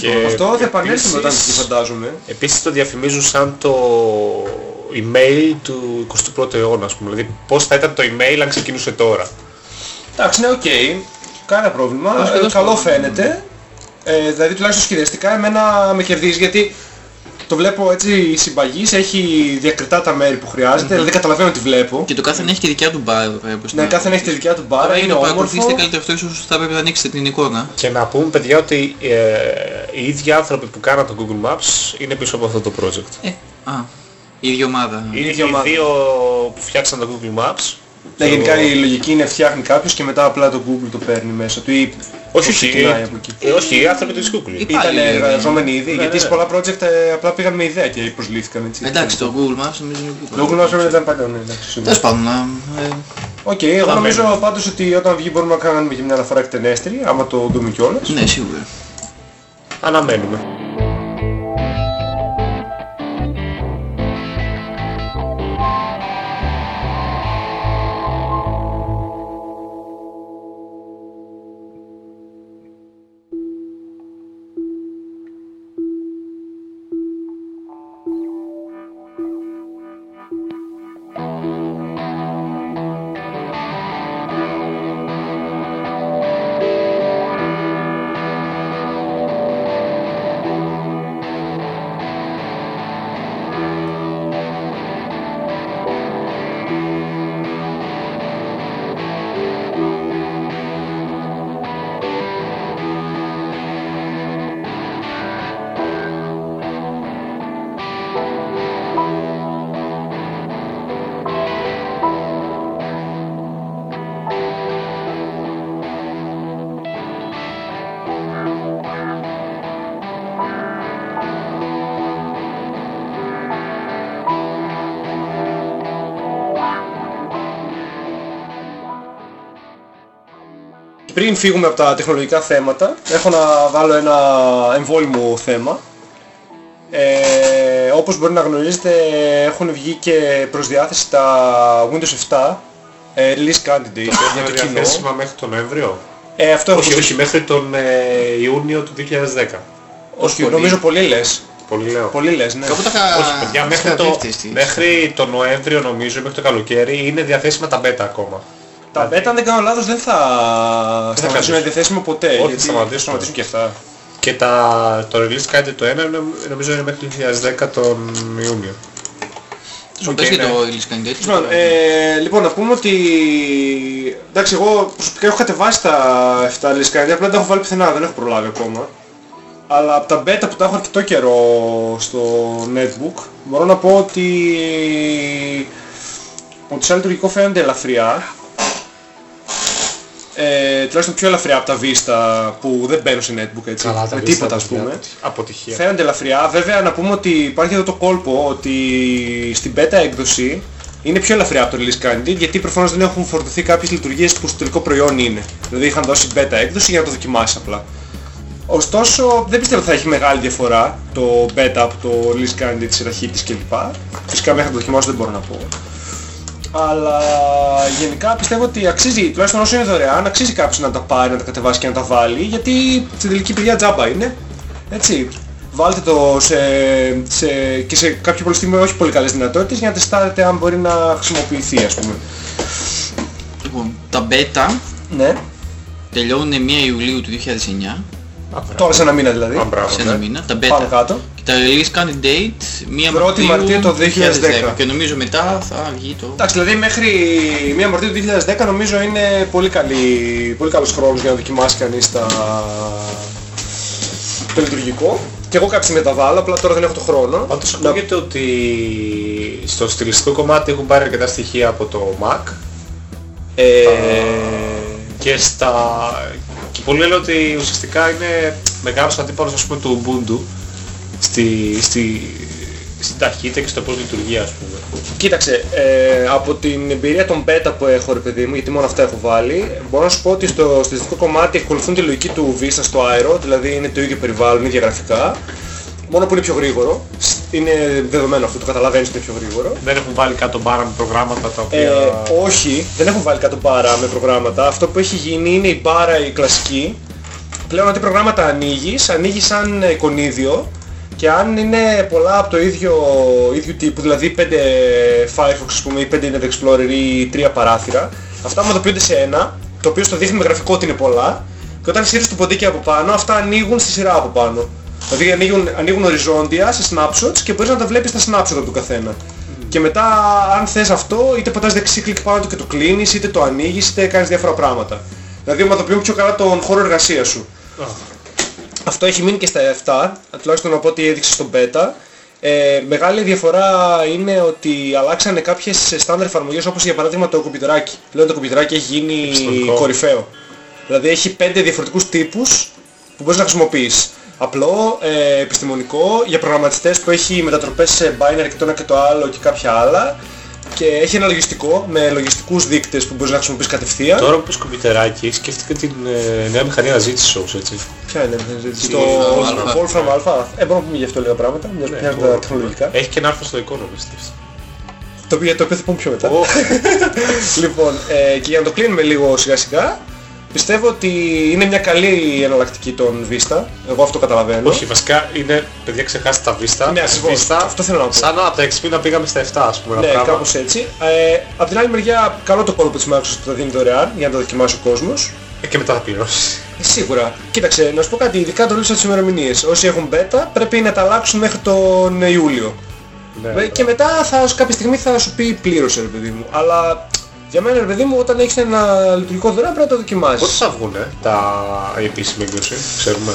Και Αυτό θα επανέλθουμε όταν επίσης- βγει φαντάζομαι. Επίσης το διαφημίζουν σαν το email του 21ου αιώνα, ας πούμε. Δηλαδή πώς θα ήταν το email αν ξεκινούσε τώρα. Εντάξει, ναι, οκ. Κανένα πρόβλημα. Ως και Ε, τόσο καλό πρόβλημα. φαίνεται. Ε, δηλαδή τουλάχιστον σχεδιαστικά εμένα με κερδίζει γιατί το βλέπω έτσι συμπαγές, έχει διακριτά τα μέρη που χρειάζεται, δηλαδή καταλαβαίνω τι βλέπω. Και το κάθε έχει και δικιά του μπάρα εδώ πέρα μπροστά. Ναι, κάθε ένα έχει τη δικιά του μπάρα, Τώρα για είναι να όμορφο. παρακολουθήσετε καλύτερα αυτό ίσως θα πρέπει να ανοίξετε την εικόνα. Και να πούμε παιδιά ότι ε, οι ίδιοι άνθρωποι που κάναν το Google Maps είναι πίσω από αυτό το project. Ε, α, η ίδια ομάδα. Οι ίδιοι ίδια ομάδα. δύο που φτιάξαν το Google Maps. Ναι, το- γενικά η λογική είναι φτιάχνει κάποιος και μετά απλά το Google το παίρνει μέσα του ή Όχι, το όχι, ξεκινάει ε, από εκεί. ε, όχι, οι άνθρωποι της Google. Υπά- Ήταν Πάλι, εργαζόμενοι ήδη, ναι, γιατί ναι. σε πολλά project ε, απλά πήγαν με ιδέα και προσλήφθηκαν έτσι. Εντάξει, το Google Maps νομίζω είναι Το Google Maps ήταν παλιό, ναι, εντάξει. σίγουρα. Τέλος πάντων, να, ε, Οκ, εγώ Θα νομίζω μένουμε. πάντως ότι όταν βγει μπορούμε να κάνουμε και μια αναφορά εκτενέστερη, άμα το δούμε κιόλας. ναι, σίγουρα. Αναμένουμε. Πριν φύγουμε από τα τεχνολογικά θέματα, έχω να βάλω ένα εμβόλυμο θέμα. Ε, όπως μπορεί να γνωρίζετε έχουν βγει και προς διάθεση τα Windows 7 ε, release candidate για Είναι το κοινό. διαθέσιμα μέχρι τον Νοέμβριο; Ε, αυτό έχω Όχι, όχι, μέχρι τον ε, Ιούνιο του 2010. όχι, πολύ. νομίζω πολύ λες. Πολύ λέω. Πολύ λες, ναι. Κάπου τα είχα Όχι, παιδιά, μέχρι το, σκαφτεί στη- μέχρι το Νοέμβριο νομίζω, μέχρι το καλοκαίρι, είναι διαθέσιμα τα beta ακόμα. Τα beta αν δεν κάνω λάθος δεν θα σταματήσουν να καθίσουν. είναι διαθέσιμο ποτέ. θα γιατί σταματήσουν. θα σταματήσουν και αυτά. Και τα, το release κάτι το ένα είναι- νομίζω είναι μέχρι το 2010 τον Ιούνιο. Σου Οκ, πες και ναι. το Release Candidate. Λοιπόν, ε, λοιπόν, να πούμε ότι... Εντάξει, εγώ προσωπικά έχω κατεβάσει τα 7 release candidate, απλά δεν τα έχω βάλει πουθενά, δεν έχω προλάβει ακόμα. Αλλά από τα beta που τα έχω αρκετό καιρό στο netbook, μπορώ να πω ότι... ότι σαν λειτουργικό φαίνονται ελαφριά. Ε, τουλάχιστον πιο ελαφριά από τα Vista που δεν μπαίνουν σε netbook έτσι, με τίποτα ας πούμε. Αποτυχία. Φαίνονται ελαφριά. Βέβαια να πούμε ότι υπάρχει εδώ το κόλπο ότι στην beta έκδοση είναι πιο ελαφριά από το release candidate γιατί προφανώς δεν έχουν φορτωθεί κάποιες λειτουργίες που στο τελικό προϊόν είναι. Δηλαδή είχαν δώσει beta έκδοση για να το δοκιμάσεις απλά. Ωστόσο δεν πιστεύω ότι θα έχει μεγάλη διαφορά το beta από το release candidate της ταχύτητας κλπ. Φυσικά μέχρι να το δοκιμάσω δεν μπορώ να πω. Αλλά γενικά πιστεύω ότι αξίζει, τουλάχιστον όσο είναι δωρεάν, αξίζει κάποιος να τα πάρει, να τα κατεβάσει και να τα βάλει, γιατί στην τελική παιδιά τζάμπα είναι. Έτσι. Βάλτε το σε, σε, και σε κάποιο πολύ στιγμή όχι πολύ καλές δυνατότητες για να τεστάρετε αν μπορεί να χρησιμοποιηθεί ας πούμε. Λοιπόν, τα beta Ναι. τελειώνουν 1 Ιουλίου του 2009, Τώρα σε ένα μήνα δηλαδή. Α, μπράβο, σε ένα ναι. μήνα, τα Πάμε beta. κάτω. Και τα release candidate 1 1η Μαρτίου το 2010. Και νομίζω μετά θα βγει το... Εντάξει, δηλαδή μέχρι 1 Μαρτίου του 2010 νομίζω είναι πολύ, καλή, πολύ καλός χρόνος για να δοκιμάσει κανείς τα... το λειτουργικό. Και εγώ κάποια στιγμή τα βάλω, απλά τώρα δεν έχω το χρόνο. Πάντως Να- ακούγεται ότι στο στιλιστικό κομμάτι έχουν πάρει αρκετά στοιχεία από το Mac Ε, και στα... και πολλοί λένε ότι ουσιαστικά είναι μεγάλος αντίπαλος ας πούμε του Ubuntu στη, στη, στην ταχύτητα και στο πώς λειτουργεί ας πούμε. Κοίταξε, ε, από την εμπειρία των beta που έχω ρε παιδί μου, γιατί μόνο αυτά έχω βάλει, μπορώ να σου πω ότι στο στατιστικό κομμάτι ακολουθούν τη λογική του Vista στο Aero, δηλαδή είναι το ίδιο περιβάλλον, ίδια γραφικά, μόνο που είναι πιο γρήγορο. Είναι δεδομένο αυτό, το καταλαβαίνεις ότι είναι πιο γρήγορο. Δεν έχουν βάλει κάτω μπάρα με προγράμματα τα οποία... Ε, όχι, δεν έχω βάλει κάτω μπάρα με προγράμματα. Αυτό που έχει γίνει είναι η μπάρα η κλασική. Πλέον ό,τι προγράμματα ανοίγεις, ανοίγεις σαν εικονίδιο και αν είναι πολλά από το ίδιο, ίδιο τύπου, δηλαδή 5 Firefox ας πούμε ή 5 Internet Explorer ή 3 παράθυρα, αυτά ομοδοποιούνται σε ένα, το οποίο στο δείχνει με γραφικό ότι είναι πολλά και όταν σύρεις το ποντίκι από πάνω, αυτά ανοίγουν στη σειρά από πάνω. Δηλαδή ανοίγουν, ανοίγουν οριζόντια σε snapshots και μπορείς να τα βλέπεις τα snapshot από του καθένα. Και μετά αν θες αυτό, είτε πατάς δεξί κλικ πάνω του και το κλείνεις, είτε το ανοίγεις, είτε κάνεις διάφορα πράγματα. Δηλαδή ομαδοποιούν πιο καλά τον χώρο εργασίας σου. Αυτό έχει μείνει και στα 7, τουλάχιστον από ό,τι έδειξε στο beta. Ε, μεγάλη διαφορά είναι ότι αλλάξανε κάποιες στάνταρ εφαρμογές όπως για παράδειγμα το κομπιουτεράκι. Πλέον το κομπιουτεράκι έχει γίνει Επιστολικό. κορυφαίο. Δηλαδή έχει πέντε διαφορετικούς τύπους που μπορείς να χρησιμοποιείς. Απλό, ε, επιστημονικό, για προγραμματιστές που έχει μετατροπές σε binary και το ένα και το άλλο και κάποια άλλα. Και έχει ένα λογιστικό με λογιστικούς δείκτες που μπορείς να χρησιμοποιείς κατευθείαν. Τώρα που πες κομπιουτεράκι, σκέφτηκα την ε, νέα μηχανή αναζήτησης όμως έτσι. Ποια είναι η συζήτηση. Το Wolfram Alpha. Wolfram Alpha. Ε, μπορούμε να πούμε γι' αυτό λίγα πράγματα, μιας μοιάζουν τα μπορώ. τεχνολογικά. Έχει και ένα άρθρο στο Economist. Το οποίο, το οποίο θα πούμε πιο μετά. Ω, *laughs* Λοιπόν, ε, και για να το κλείνουμε λίγο σιγά σιγά, πιστεύω ότι είναι μια καλή εναλλακτική των Vista. Εγώ αυτό καταλαβαίνω. Όχι, βασικά είναι, παιδιά ξεχάστε τα Vista. Ναι, ακριβώς. Vista, Αυτό θέλω να πω. Σαν από τα XP να πήγαμε στα 7 ας πούμε. ένα Ναι, πράγμα. κάπως έτσι. Ε, απ' την άλλη μεριά, καλό το κόλπο της Microsoft που τα δίνει δωρεάν για να τα δοκιμάσει ο κόσμος. Ε, και μετά θα πληρώσει. Ε, σίγουρα. Κοίταξε, να σου πω κάτι, ειδικά το λύσω τις ημερομηνίες. Όσοι έχουν beta πρέπει να τα αλλάξουν μέχρι τον Ιούλιο. Ναι, Ε, Και μετά θα, κάποια στιγμή θα σου πει πλήρωσε ρε παιδί μου. Αλλά για μένα ρε παιδί μου όταν έχεις ένα λειτουργικό δωρεάν πρέπει να το Πότε δοκιμάσεις. θα βγουνε τα η επίσημη έκδοση, ξέρουμε;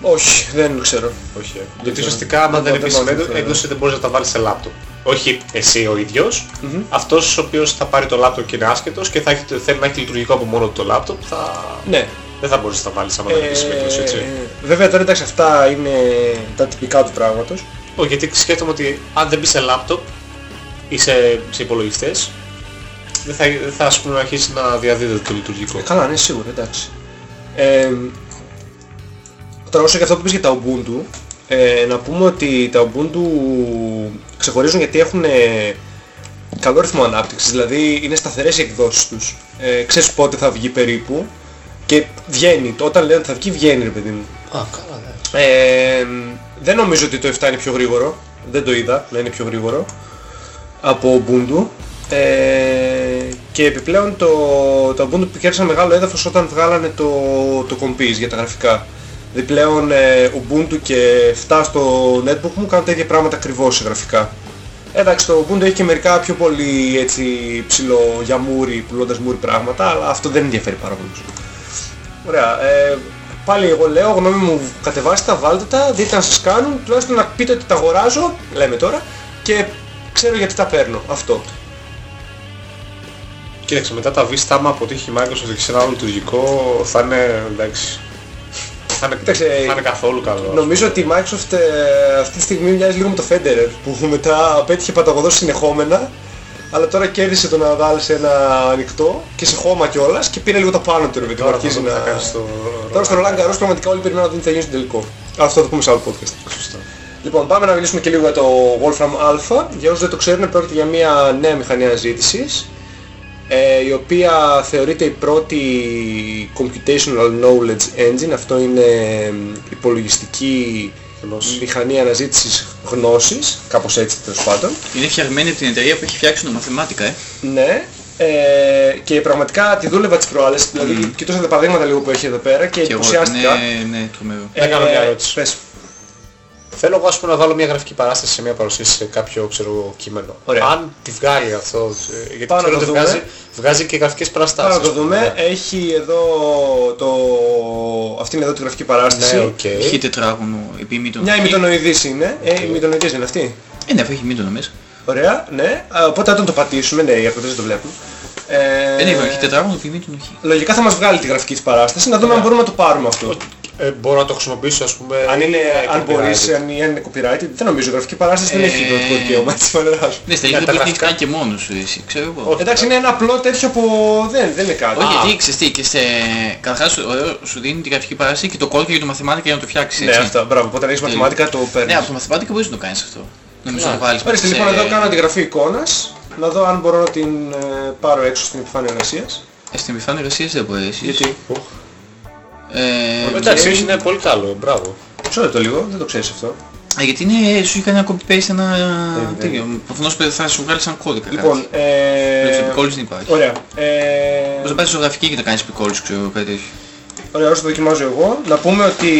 Όχι, δεν ξέρω. Όχι. ε. Γιατί ουσιαστικά άμα Δεν- δεν δεν επίσημη μάθω, έκδο- δεν έκδοση δεν μπορείς να τα βάλεις σε λάπτοπ. Όχι εσύ ο ίδιος, αυτός ο οποίος θα πάρει το λάπτοπ και είναι άσχετος και θα έχει, θέλει να έχει λειτουργικό από μόνο του το λάπτοπ, θα... Ναι. δεν θα μπορείς να τα βάλεις άμα δεν είναι επίσημη έκδοση, έτσι. Ε, βέβαια τώρα εντάξει αυτά είναι τα τυπικά του πράγματος. Όχι, γιατί σκέφτομαι ότι αν δεν μπεις σε λάπτοπ ή σε, σε υπολογιστές, δεν θα, δεν θα ας πούμε αρχίσει να διαδίδεται το λειτουργικό. Ε, καλά, ναι, σίγουρα, εντάξει. Ε, τώρα όσο και αυτό που είπες για τα Ubuntu, ε, να πούμε ότι τα Ubuntu ξεχωρίζουν γιατί έχουν ε, καλό ρυθμό ανάπτυξης, δηλαδή είναι σταθερές οι εκδόσεις τους. Ε, ξέρεις πότε θα βγει περίπου και βγαίνει. Όταν λένε ότι θα βγει, βγαίνει ρε παιδί μου. Α, καλά, ναι. Ε, δεν νομίζω ότι το 7 είναι πιο γρήγορο. Δεν το είδα να είναι πιο γρήγορο από Ubuntu. Ε, και επιπλέον το, το Ubuntu κέρδισαν μεγάλο έδαφος όταν βγάλανε το, το Compose για τα γραφικά. Δηλαδή πλέον ε, Ubuntu και 7 στο netbook μου κάνουν τα ίδια πράγματα ακριβώς σε γραφικά. Εντάξει, το Ubuntu έχει και μερικά πιο πολύ έτσι ψηλό για μούρι, πουλώντας μούρι πράγματα, αλλά αυτό δεν ενδιαφέρει πάρα πολύ. Ωραία. Ε, πάλι εγώ λέω, γνώμη μου, κατεβάστε τα, βάλτε τα, δείτε αν σας κάνουν, τουλάχιστον να πείτε ότι τα αγοράζω, λέμε τώρα, και ξέρω γιατί τα παίρνω. Αυτό. Κοίταξε, μετά τα Vista, άμα αποτύχει η Microsoft και σε ένα άλλο λειτουργικό, θα είναι εντάξει. Θα είναι, Κοίταξε, θα είναι καθόλου καλό. Νομίζω ότι η Microsoft ε, αυτή τη στιγμή μοιάζει λίγο με το Federer, που μετά πέτυχε παταγωδός συνεχόμενα, αλλά τώρα κέρδισε το να βάλει σε ένα ανοιχτό και σε χώμα κιόλας και πήρε λίγο τα πάνω του ρε παιδί μου, Τώρα θα αρχίζει δούμε τι να... θα κάνει στο... Τώρα στο Roland Garros πραγματικά όλοι περιμένουν να δουν τι θα γίνει στο τελικό. Αλλά αυτό θα το πούμε σε άλλο podcast. Σωστά. Λοιπόν, πάμε να μιλήσουμε και λίγο για το Wolfram Alpha. Για όσους δεν το ξέρουν, πρόκειται για μια νέα μηχανή αναζήτησης, ε, η οποία θεωρείται η πρώτη Computational Knowledge Engine. Αυτό είναι ε, υπολογιστική Γνώσης. μηχανή αναζήτησης γνώσης, κάπως έτσι τέλος πάντων. Είναι φτιαγμένη από την εταιρεία που έχει φτιάξει το μαθημάτικα, ε. Ναι. Ε, και πραγματικά τη δούλευα τις προάλλες, δηλαδή κοιτούσα τα παραδείγματα λίγο που έχει εδώ πέρα και, Και εγώ, εντυπωσιάστηκα. ναι, ναι, τρομερό. Να κάνω μια ερώτηση. Πες. Θέλω εγώ ας πούμε να βάλω μια γραφική παράσταση σε μια παρουσίαση σε κάποιο ξέρω, εγώ, κείμενο. Ωραία. Αν τη βγάλει αυτό, ε, γιατί Πάμε ξέρω να ότι το δούμε. βγάζει, βγάζει και γραφικές Πάμε παραστάσεις. να το ας πούμε. δούμε. Έχει εδώ το... Αυτή είναι εδώ τη γραφική παράσταση. Ναι, οκ. Έχει τετράγωνο ημιτόνων. Μια ημιτονοειδής είναι. Ε, ημιτονοειδής είναι αυτή. Ε, ναι, αφού έχει ημίτονα μέσα. Ωραία, ναι. Α, Οπότε όταν το πατήσουμε, ναι, οι ακροατές δεν το βλέπουν. Ε, Ε, ναι, έχει τετράγωνο ημιτόνων, όχι. Λογικά θα μας βγάλει τη γραφική της παράσταση, να δούμε αν μπορούμε να το πάρουμε αυτό. Ε, μπορώ να το χρησιμοποιήσω ας πούμε. Αν, είναι, αν copyrighted. μπορείς, αν είναι copyrighted, δεν νομίζω, η γραφική παράσταση δεν Ε, έχει το *laughs* το δικαίωμα της φανεράς. Ναι, στα Ναι, ίδια τα δεν έχεις γραφικά- κάνει και μόνος σου εσύ, ξέρω εγώ. Εντάξει, είναι ένα απλό τέτοιο που δεν, δεν είναι κάτι. Όχι, Α. γιατί ξέρεις τι, και σε... Καταρχάς ωραίο, σου δίνει τη γραφική παράσταση και το κόλπο για το μαθημάτικα για να το φτιάξεις, Ναι, έτσι. αυτά, μπράβο. Οπότε αν έχεις μαθηματικά το Ναι, παίρνεις. από το μαθημάτικα μπορείς να το κάνεις αυτό. Νομίζω να το βάλεις. Ορίστε, σε- λοιπόν, εδώ κάνω τη γραφή εικόνας. Να δω αν μπορώ να την ε, πάρω έξω στην επιφάνεια εργασίας. Ε, Στην επιφάνεια εργασίας δεν μπορείς. Γιατί, Ε, Εντάξει, όχι, είναι πολύ καλό. Μπράβο. ξέρω το λίγο, δεν το ξέρεις αυτό. ε, γιατί είναι, σου έχει κάνει ένα copy-paste ένα ναι. τέτοιο. Προφανώς θα σου βγάλει σαν κώδικα. Λοιπόν, Βλέπεις, ε, επικόλληση δεν υπάρχει. ωραία. Ε, Μπορείς να πάρεις ζωγραφική και να κάνεις επικόλληση, ξέρω, κάτι τέτοιο. Ωραία, όσο το δοκιμάζω εγώ, να πούμε ότι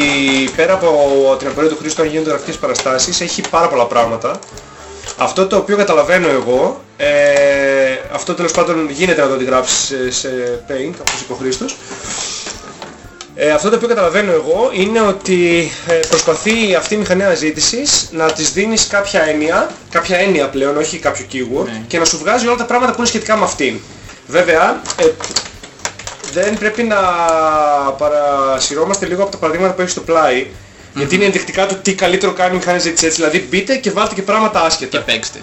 πέρα από την απορία του Χρήστο αν γίνονται γραφικές παραστάσεις, έχει πάρα πολλά πράγματα. Αυτό το οποίο καταλαβαίνω εγώ, ε, αυτό τέλος πάντων γίνεται να το αντιγράψεις σε, σε Paint, όπως είπε ο Χρήστος. Ε, αυτό το οποίο καταλαβαίνω εγώ είναι ότι ε, προσπαθεί αυτή η μηχανή αναζήτησης να της δίνεις κάποια έννοια, κάποια έννοια πλέον, όχι κάποιο keyword, Ναι. και να σου βγάζει όλα τα πράγματα που είναι σχετικά με αυτήν. Βέβαια, ε, δεν πρέπει να παρασυρώμαστε λίγο από τα παραδείγματα που έχει στο πλάι, γιατί είναι ενδεικτικά του τι καλύτερο κάνει η μηχανή ζήτηση έτσι. Δηλαδή μπείτε και βάλτε και πράγματα Και άσχετα. παίξτε.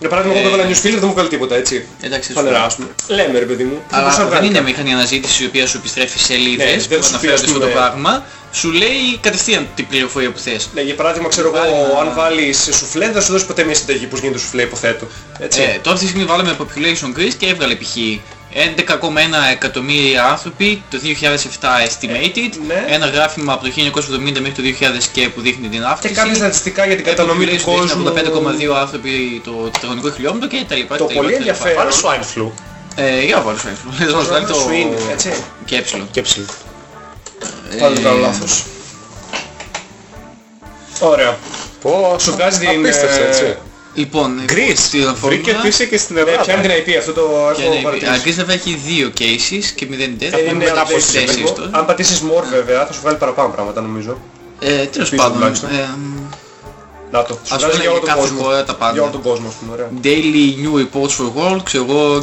Για παράδειγμα, εγώ Ε, που έβαλα newsfilter δεν μου βγάλει τίποτα έτσι. Εντάξει, σου Φανερά λέω. ας πούμε. Λέμε ρε παιδί μου. τι μπορούσε να Αλλά δεν βγάλεις είναι κάτι. μηχανή αναζήτηση η οποία σου επιστρέφει Ναι, σελίδες δεν που σου πει, αναφέρονται ας στο το πούμε- πράγμα. Σου λέει κατευθείαν την πληροφορία που θες. Ναι, για παράδειγμα, ξέρω εγώ, Βάλει αν ένα- βάλεις σουφλέ δεν θα σου δώσει ποτέ μια συνταγή πώς γίνεται το σουφλέ, υποθέτω. Έτσι. Ε, τώρα αυτή τη στιγμή βάλαμε population Greece και έβγαλε π.χ. 11,1 εκατομμύρια άνθρωποι το 2007 estimated, ναι. ένα γράφημα από το 1970 μέχρι το 2000 και που δείχνει την και αύξηση. κάποια στατιστικά για την κατανομή του population δείχνει κόσμου. 85,2 άνθρωποι το τετραγωνικό χιλιόμετρο και τα λοιπά. Το τα λοιπά, πολύ τα λοιπά. ενδιαφέρον. Πάρε swine flu Ε, για να βάλω σου έμφυλο. Δεν θα μας βγάλει το... Σου είναι, έτσι. και έψιλο. και ψηλό. Πάλι το κάνω Ε, λάθος. Ωραία. Πω, Σου βγάζει την... Απίστευτο, ε, έτσι. Λοιπόν, Γκρίς, στη βρήκε φόρμουλα- επίσης και στην Ναι, Ελλάδα. ποια είναι την IP, αυτό το Και έχω ναι, παρατηρήσει. Αγγλής βέβαια έχει δύο cases και μηδέν death. Ε, Είναι είναι μετά από updated θέσεις λίγο. τώρα. Αν πατήσεις more βέβαια θα σου βγάλει παραπάνω πράγματα νομίζω. Ε, τέλος πίσω πάντων, τουλάχιστον. ε, Να το. Σου Ας βγάζει πούμε για όλο για τον κάθε κόσμο. χώρα τα πάντα. Για όλο τον κόσμο ας πούμε, ωραία. daily new reports for world, ξέρω εγώ,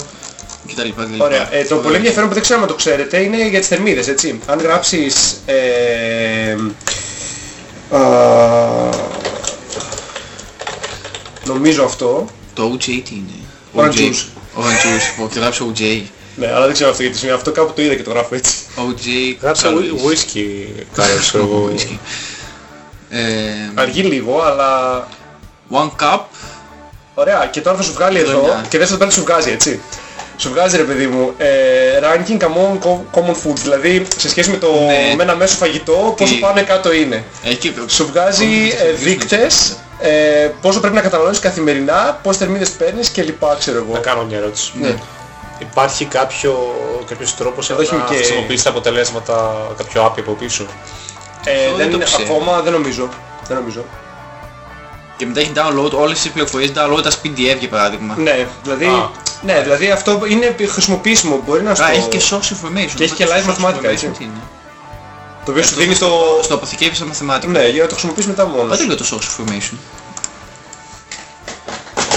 και τα λοιπά. και τα λοιπά. Ωραία. Ε, το πολύ ενδιαφέρον που δεν ξέρω αν το ξέρετε είναι για τις θερμίδες, έτσι. Αν γράψεις... Ε, α, νομίζω αυτό. Το OJ τι είναι. Orange OJ. juice. Orange juice. Όχι, γράψω OJ. Ναι, αλλά δεν ξέρω αυτό γιατί σημαίνει. Αυτό κάπου το είδα και το γράφω έτσι. OJ. Γράψα calories. whisky, κάρος εγώ. Whisky. Ε, Αργεί λίγο, αλλά... One cup. Ωραία, και τώρα θα σου βγάλει Εδώ εδώ είναι. και δεν θα το πάλι σου βγάζει, έτσι. Σου βγάζει ρε παιδί μου, ε, ranking among co- common foods, δηλαδή σε σχέση με, το, Ναι. με ένα μέσο φαγητό πόσο πάνω ή κάτω είναι. Έχει και... Σου βγάζει ε, δείκτες, ε, πόσο πρέπει να καταναλώνεις καθημερινά, πόσες θερμίδες παίρνεις και λοιπά, ξέρω Να εγώ. κάνω μια ερώτηση. Ναι. Υπάρχει κάποιο, κάποιος τρόπος Εδώ έχει να και- χρησιμοποιήσεις τα αποτελέσματα, κάποιο app από πίσω; Ε, Αυτό δεν δεν το είναι, ξέρω. ακόμα δεν νομίζω. Δεν νομίζω. Και μετά έχει download όλες τις πληροφορίες, download τα PDF για παράδειγμα. Ναι, δηλαδή, Α. ναι, δηλαδή αυτό είναι χρησιμοποιήσιμο, μπορεί να στο... Α, έχει και source information. Και έχει και Οπότε live source μαθηματικά, Το οποίο σου δίνει το... Στο αποθηκεύει σαν μαθηματικά. Ναι, για να το χρησιμοποιείς μετά μόνος. Πάτε λίγο το source information.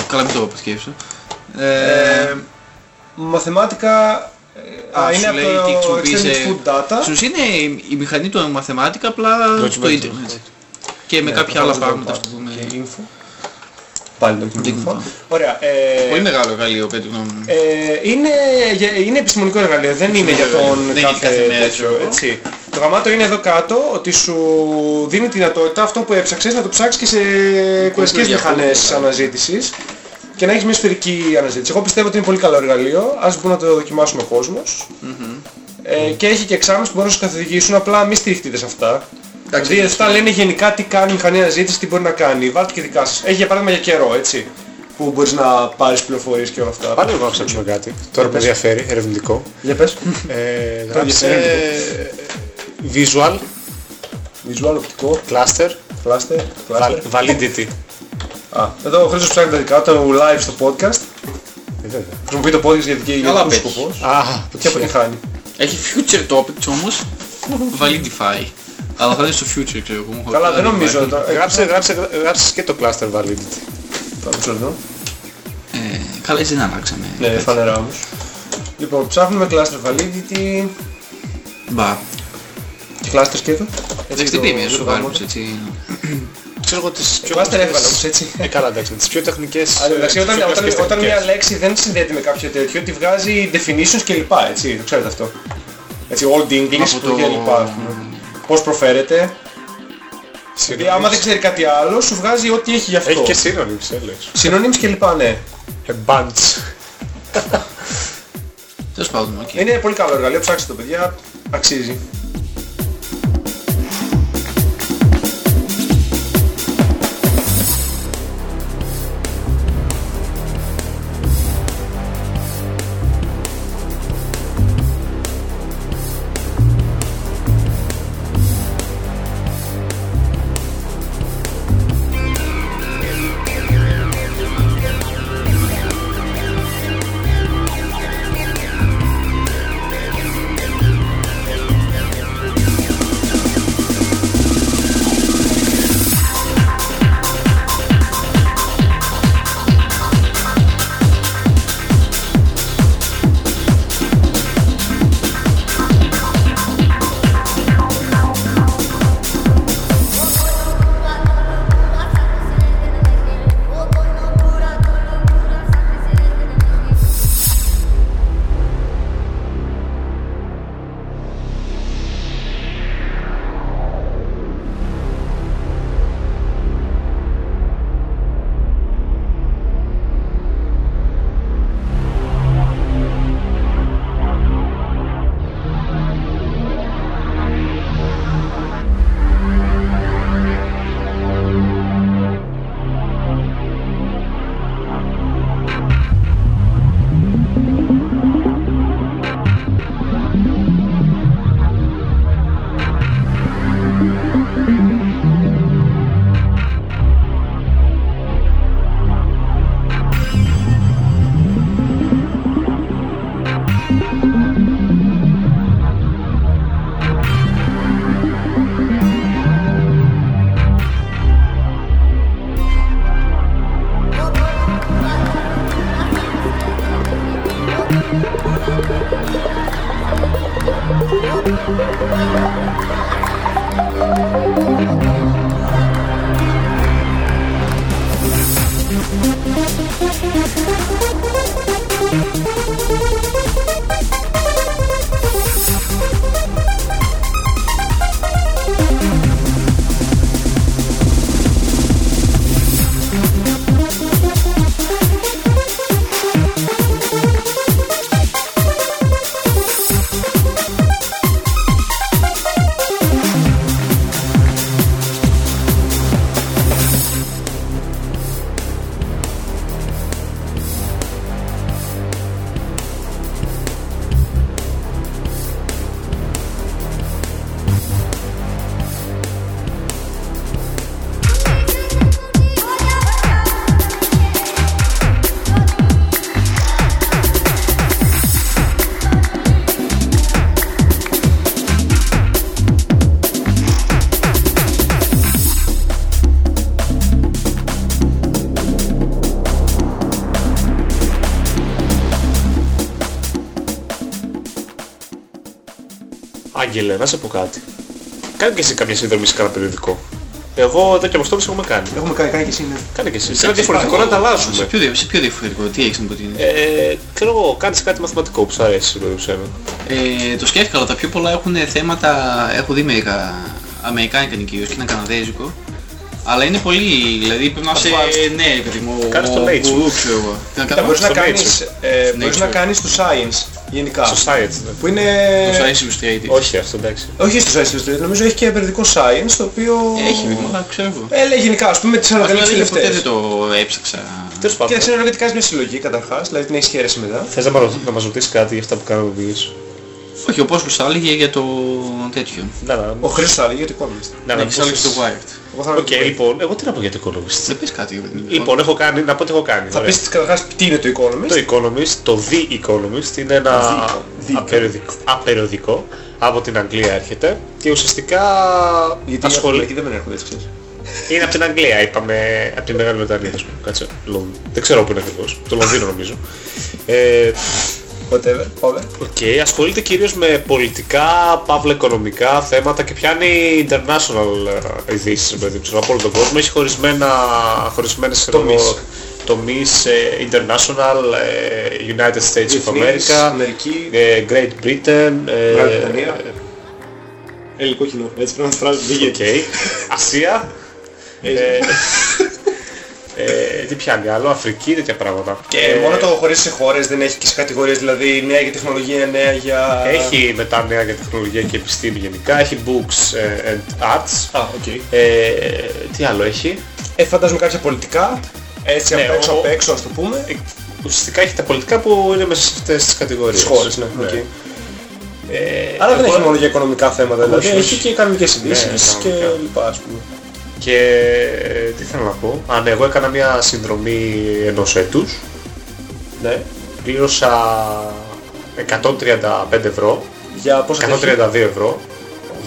Καλά μην το αποθηκεύσω. Ε, Ε, μαθηματικά... ε, Α, Α, σου είναι από λέει τι το χρησιμοποίησε- Extended Food Data. Στους είναι η- η μηχανή του μαθηματικά απλά στο Document. ίντερνετ. Και με Ναι, κάποια το άλλα βάζω πράγματα εδώ που πούμε. Και info. Πάλι το Δεν info. ξέρω. Ωραία. ε, Πολύ μεγάλο εργαλείο κατά τη γνώμη μου. Ε, είναι, για- είναι επιστημονικό εργαλείο, δεν είναι για τον Δεν είναι κάθε, κάθε μέρα, τέτοιο, ξέρω εγώ. έτσι. Το γαμάτο είναι εδώ κάτω ότι σου δίνει τη δυνατότητα αυτό που έψαξες να το ψάξεις και σε κουραστικές για μηχανές αυτό. αναζήτησης και να έχεις μια σφαιρική αναζήτηση. Εγώ πιστεύω ότι είναι πολύ καλό εργαλείο, ας μπορεί να το δοκιμάσουμε ο κόσμος. Ε, και έχει και εξάμενους που μπορούν να σας καθοδηγήσουν, απλά μη στηριχτείτε σε αυτά. Εντάξει, Δηλαδή αυτά λένε γενικά τι κάνει η μηχανή αναζήτηση, τι μπορεί να κάνει. Βάλτε και δικά σας. Έχει για παράδειγμα για καιρό, έτσι. που μπορείς να πάρεις πληροφορίες και όλα αυτά. Πάλι εγώ να ψάξουμε κάτι. Τώρα που με ενδιαφέρει, ερευνητικό. Για πες. Ε, γράψε visual, Visual, οπτικό, cluster, cluster, cluster. val- validity. Α, εδώ ο Χρήστος ψάχνει τα δικά του live στο podcast. Ε, βέβαια. Χρησιμοποιεί το podcast γιατί και για Καλά αυτούς πέτυχε. σκοπός. Α, Και αποτυχάνει. Έχει future topics όμως, *laughs* validify. Αλλά θα είναι στο future ξέρω εγώ. μου Καλά, έχω- δεν νομίζω. υπάρχει. τώρα- ε, γράψε, γράψε, γράψε και το cluster validity. Θα μισό λεπτό. Ε, καλά έτσι δεν αλλάξαμε. Ναι, φανερά όμως. Λοιπόν, ψάχνουμε cluster validity Μπα. και cluster σκέτο. Εντάξει τι πει, σου βάλουμε έτσι. Ξέρω εγώ τις πιο... Cluster έβαλα όμως έτσι. Ε, καλά εντάξει, με τις πιο τεχνικές... Αλλά εντάξει, ε, όταν, πιο όταν, κλασικές όταν μια τεχνικές. λέξη δεν συνδέεται με κάποιο τέτοιο, τη βγάζει definitions κλπ. Έτσι, το ξέρετε αυτό. Έτσι, old English Από το... το- κλπ. ας πούμε. Πώς προφέρεται. Γιατί άμα δεν ξέρει κάτι άλλο, σου βγάζει ό,τι έχει γι' αυτό. Έχει και synonyms, έλεγες. Synonyms κλπ. Ναι. A bunch. Τέλος πάντων, οκ. Είναι πολύ καλό εργαλείο, ψάξτε το παιδιά, αξίζει. Άγγελε, να σε πω κάτι. Κάνε και εσύ κάποια συνδρομή σε κανένα περιοδικό. Εγώ εδώ και αποστόλους έχουμε κάνει. Έχουμε κάνει, κάνει και εσύ, ναι. Κάνε και εσύ. Σε ένα διαφορετικό να τα Σε αλλάζουμε. ποιο, δια- σε ποιο διαφορετικό, τι έχεις να προτείνεις; Ε, ξέρω εγώ, κάνεις κάτι μαθηματικό που σου αρέσει το εσένα. Ε, το σκέφτηκα, αλλά τα πιο πολλά έχουν θέματα, έχω δει μερικά αμερικάνικα είναι κυρίως και ένα καναδέζικο. Αλλά είναι πολύ, δηλαδή πρέπει να είσαι Advanced. ναι, παιδί μου, Κάνεις το ο Nature. γκουρού, ξέρω εγώ. Τι να Κοίτα, κάνω, μπορείς να στο κάνεις, ε, μπορείς να Nature. κάνεις το science γενικά. Στο science. ναι. Που είναι... το Science Illustrated. Όχι αυτό εντάξει. Όχι στο science Illustrated, νομίζω έχει και περιοδικό science, το οποίο... Έχει, παιδί μου, αλλά ξέρω εγώ. Ε, λέει γενικά, ας πούμε, τις Απλά ανακαλύψεις δηλαδή ποτέ δεν τελευταίες. το έψαξα. Τέλος πάντων. Κοίταξε, είναι γιατί κάνεις μια συλλογή καταρχάς, δηλαδή την έχεις, χαίρεσαι μετά. Θες να μας ρωτήσεις- να μας ρωτήσεις κάτι για αυτά που κάνουμε εμείς; Όχι, ο Πόσπος θα έλεγε για το τέτοιο. Να, να, Ο Χρήστος θα έλεγε για το Economist. να, Ναι, να, και θα έλεγε το Wired. Εγώ θα Οκ, έλεγα το- λοιπόν, εγώ τι να πω για το Economist; Δεν πες κάτι. παιδί μου. Λοιπόν, έχω κάνει, να πω τι έχω κάνει. Θα ωραία. πεις καταρχάς τι είναι το Economist. Το Economist, το The Economist είναι ένα The- περιοδικό, περιοδικό από την Αγγλία έρχεται και ουσιαστικά Γιατί ασχολεί... εκεί δεν με έρχονται έτσι ξέρεις. Είναι από την Αγγλία, είπαμε, από τη Μεγάλη Βρετανία, ας πούμε. Κάτσε, Λον- δεν ξέρω πού είναι ακριβώς, το Λονδίνο νομίζω. Ε, Whatever, πάμε. Οκ, ασχολείται κυρίως με πολιτικά, παύλα οικονομικά θέματα και πιάνει international ε, ειδήσεις, παιδί μου, ξέρω, από όλο τον κόσμο. Έχει χωρισμένα, χωρισμένες ξέρω Τομείς. εγώ, τομείς ε, international, ε, United States of Διεθνής, America, Αμερική, ε, Great Britain, ε, Μεγάλη Βρετανία. Ελληνικό κοινό, έτσι πρέπει να φράζει ε, οκ, Ασία, ε, ε, τι πιάνει άλλο, Αφρική, τέτοια πράγματα. Και Ε, μόνο το χωρίς σε χώρες δεν έχει και σε κατηγορίες, δηλαδή νέα για τεχνολογία, νέα για... Έχει μετά νέα για τεχνολογία και επιστήμη γενικά, έχει books ε, and arts. Α, οκ. Ε, τι άλλο έχει; Ε, φαντάζομαι κάποια πολιτικά, έτσι Ναι, απ' έξω ο- απ' έξω ας το πούμε. Ε, Ουσιαστικά έχει τα πολιτικά που είναι μέσα σε αυτές τις κατηγορίες. Τις χώρες, ναι. οκ. Ε, Άρα δεν εγώ- έχει μόνο για οικονομικά θέματα, δηλαδή όχι. έχει και οικονομικές ειδήσεις Ναι, και κανονικά. λοιπά ας πούμε. Και ε, τι θέλω να πω. Α, ναι, εγώ έκανα μια συνδρομή ενός έτους. Ναι. Πλήρωσα 135 ευρώ, Για πόσα τεύχη; 132 ευρώ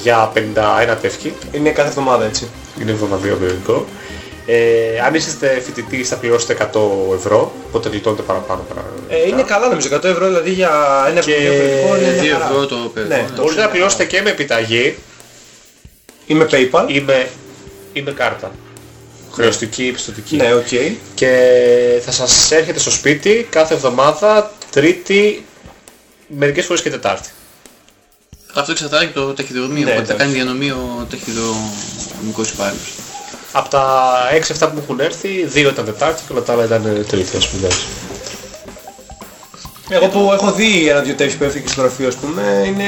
για 51 τεύχη. Είναι κάθε εβδομάδα έτσι. Είναι εβδομαδιαίο περιοδικό. Ε, αν είστε φοιτητής θα πληρώσετε 100 ευρώ, οπότε γλιτώνετε παραπάνω. παρα- Ε, είναι καλά νομίζω, 100 ευρώ δηλαδή για ένα Και βιβλίο περιοδικό είναι μια 2 χαρά. ευρώ το παιδί. Ναι, το- Μπορείτε να πληρώσετε και με επιταγή Ή με PayPal. ή με, ή με κάρτα. Χρεωστική, πιστωτική. Ναι, οκ. Και θα σας έρχεται στο σπίτι κάθε εβδομάδα, Τρίτη, μερικές φορές και Τετάρτη. Αυτό εξαρτάται και το ταχυδρομείο, Ναι, οπότε θα εντάξει. κάνει διανομή ο ταχυδρομικός υπάλληλος. Από τα 6-7 που μου έχουν έρθει, 2 ήταν Τετάρτη και όλα τα άλλα ήταν Τρίτη, ας πούμε. εντάξει. Εγώ που έχω δει ένα-δυο τέχη που έφυγε στο γραφείο ας πούμε, είναι...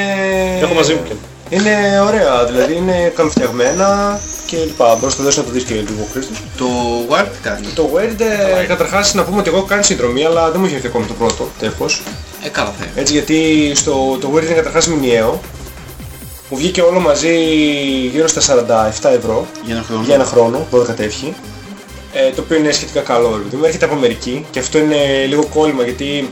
Έχω μαζί μου και Είναι ωραία, δηλαδή είναι καλοφτιαγμένα και λοιπά. Μπορείς να το δώσεις να το δεις και λίγο ο Χρήστος. Το Word τι κάνει. Το Word, ε, καταρχάς να πούμε ότι εγώ έχω κάνει συνδρομή, αλλά δεν μου έχει έρθει ακόμη το πρώτο τεύχος. Ε, καλά θα είναι. Έτσι γιατί στο, το Word είναι καταρχάς μηνιαίο. Μου βγήκε όλο μαζί γύρω στα 47 ευρώ Για ένα χρόνο. για ένα χρόνο, 12 τεύχη. Ε, το οποίο είναι σχετικά καλό, ρε παιδί μου. Έρχεται από Αμερική και αυτό είναι λίγο κόλλημα γιατί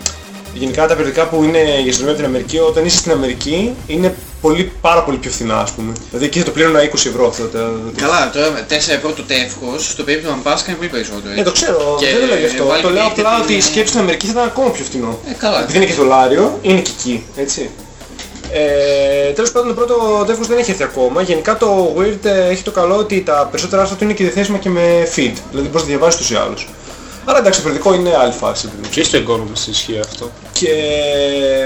γενικά τα περιοδικά που είναι για συνδρομή από την Αμερική, όταν είσαι στην Αμερική είναι πολύ, πάρα πολύ πιο φθηνά ας πούμε. Δηλαδή εκεί θα το πλήρωνα 20 ευρώ αυτό. Το, το- Καλά, τώρα με 4 ευρώ το τεύχος, στο περίπτωμα να πας κάνει πολύ περισσότερο. Ναι, το ξέρω, Και, δεν το λέω γι' αυτό. βάλει το λέω και απλά την- ότι η σκέψη στην Αμερική θα ήταν ακόμα πιο φθηνό. Ε, καλά. Επειδή είναι και δολάριο, είναι και εκεί, έτσι. Ε, τέλος πάντων το πρώτο τεύχος δεν έχει έρθει ακόμα. Γενικά το Weird ε, έχει το καλό ότι τα περισσότερα άρθρα του είναι και διαθέσιμα και με feed. Δηλαδή μπορείς να τα διαβάσεις τους ή άλλους. Αλλά εντάξει, το περιοδικό είναι άλλη φάση. παιδί μου. Και στο Economist ισχύει αυτό. Και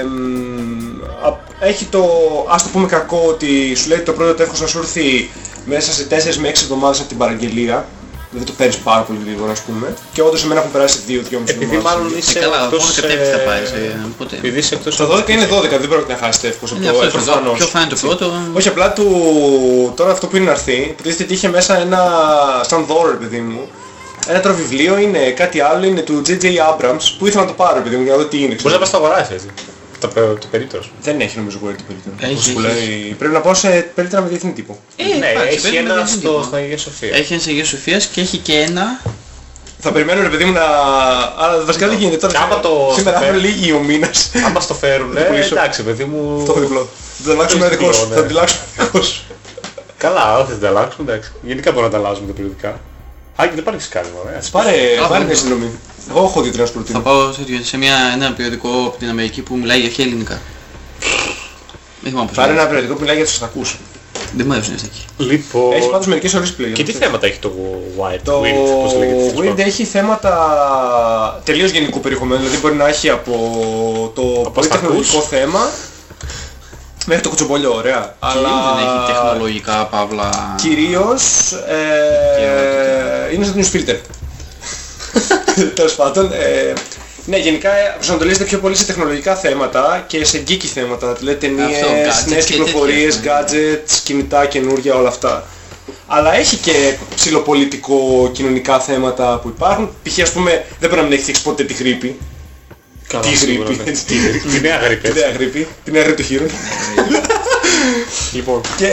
μ, α- έχει το, ας το πούμε κακό ότι σου λέει το πρώτο τεύχος να σου έρθει μέσα σε 4 με 6 εβδομάδες από την παραγγελία. Δηλαδή το παίρνεις πάρα πολύ γρήγορα ας πούμε. Και όντως εμένα έχουν περάσει 2-2,5 Επειδή εβδομάδες. μάλλον Ε, είσαι καλά, μόνο εκτός... κατέβει θα ε, πάρεις. ε, Οπότε... Επειδή είσαι εκτός... Το 12 είναι 12, δεν πρόκειται να χάσεις τεύχος από Είναι το αυτό, ε, το προφανώς. Ποιο φάνηκε το πρώτο; Όχι απλά του... τώρα αυτό που είναι να έρθει, υποτίθεται ότι είχε μέσα ένα σαν δώρο ρε παιδί μου. Ένα τώρα βιβλίο είναι κάτι άλλο, είναι του J.J. Abrams που ήθελα να το πάρω ρε παιδί μου για να δω τι είναι. Μπορείς ξέρω. να πας στο αγοράσεις έτσι. Το, πε- το περίπτερο. Δεν έχει νομίζω Word το περίπτερο. Έχει, Όπως που έχει, λέει. Πρέπει να πάω σε περίπτερα με διεθνή τύπο. Ε, ναι, εντάξει, έχει πρέπει να ένα διαβάσει στο, λίγο. στην Αγία Σοφία. Έχει ένα σε Αγία Σοφίας και έχει και ένα... Θα περιμένω ρε παιδί μου να... Αλλά βασικά δεν γίνεται τώρα. Και άμα το- *laughs* Σήμερα το αύριο φέρει- λίγη ο μήνας. Άμα στο φέρουν, *laughs* το πουλήσω. εντάξει παιδί μου... *laughs* Το έχω διπλό. Θα το αλλάξουμε έχεις ένα δικό σου. διπλό, Θα ναι. το αλλάξουμε ένα δικός σου. Καλά, όχι δεν τα αλλάξουμε, εντάξει. Γενικά μπορούμε να τα αλλάζουμε τα περιοδικά. Α, και δεν πάρεις κάτι, ωραία. Πάρε, Α, πάρε ναι. μια συνδρομή. Εγώ έχω δύο-τρία να σου Θα προτείνω. πάω σε, σε μια, ένα περιοδικό από την Αμερική που μιλάει για αρχαία ελληνικά. Δεν θυμάμαι πώς Πάρε λέγεται. ένα περιοδικό που μιλάει για τους αστακούς. Δεν μου αρέσουν οι αστακοί. Λοιπόν... Έχεις πάντως μερικές ωραίες πλέον. Και τι θέματα έχει το White, Το Weird, πώς λέγεται. τέλος Weird πάντων. έχει θέματα τελείως γενικού περιεχομένου, δηλαδή μπορεί να έχει από το πολύ αστακούς; τεχνολογικό θέμα μέχρι το κουτσομπολιό, ωραία. Αλλά... Αλλά δεν έχει τεχνολογικά παύλα... κυρίως Και ε, είναι σαν το newsfilter. *laughs* Τέλος πάντων, ε, ναι, γενικά ε, προσανατολίζεται πιο πολύ σε τεχνολογικά θέματα και σε geeky θέματα, δηλαδή ταινίες, gadgets νέες και κυκλοφορίες, τέτοια, gadgets, κινητά, καινούργια, όλα αυτά. Αλλά έχει και ψηλοπολιτικό κοινωνικά θέματα που υπάρχουν. Π.χ. ας πούμε δεν πρέπει να μην έχεις θίξει ποτέ τη γρήπη. Καλά, Τη σίγουρα, γρήπη. ναι. έτσι. Τη νέα γρήπη. Τη νέα γρήπη. Τη νέα γρήπη του χείρου. Λοιπόν, Και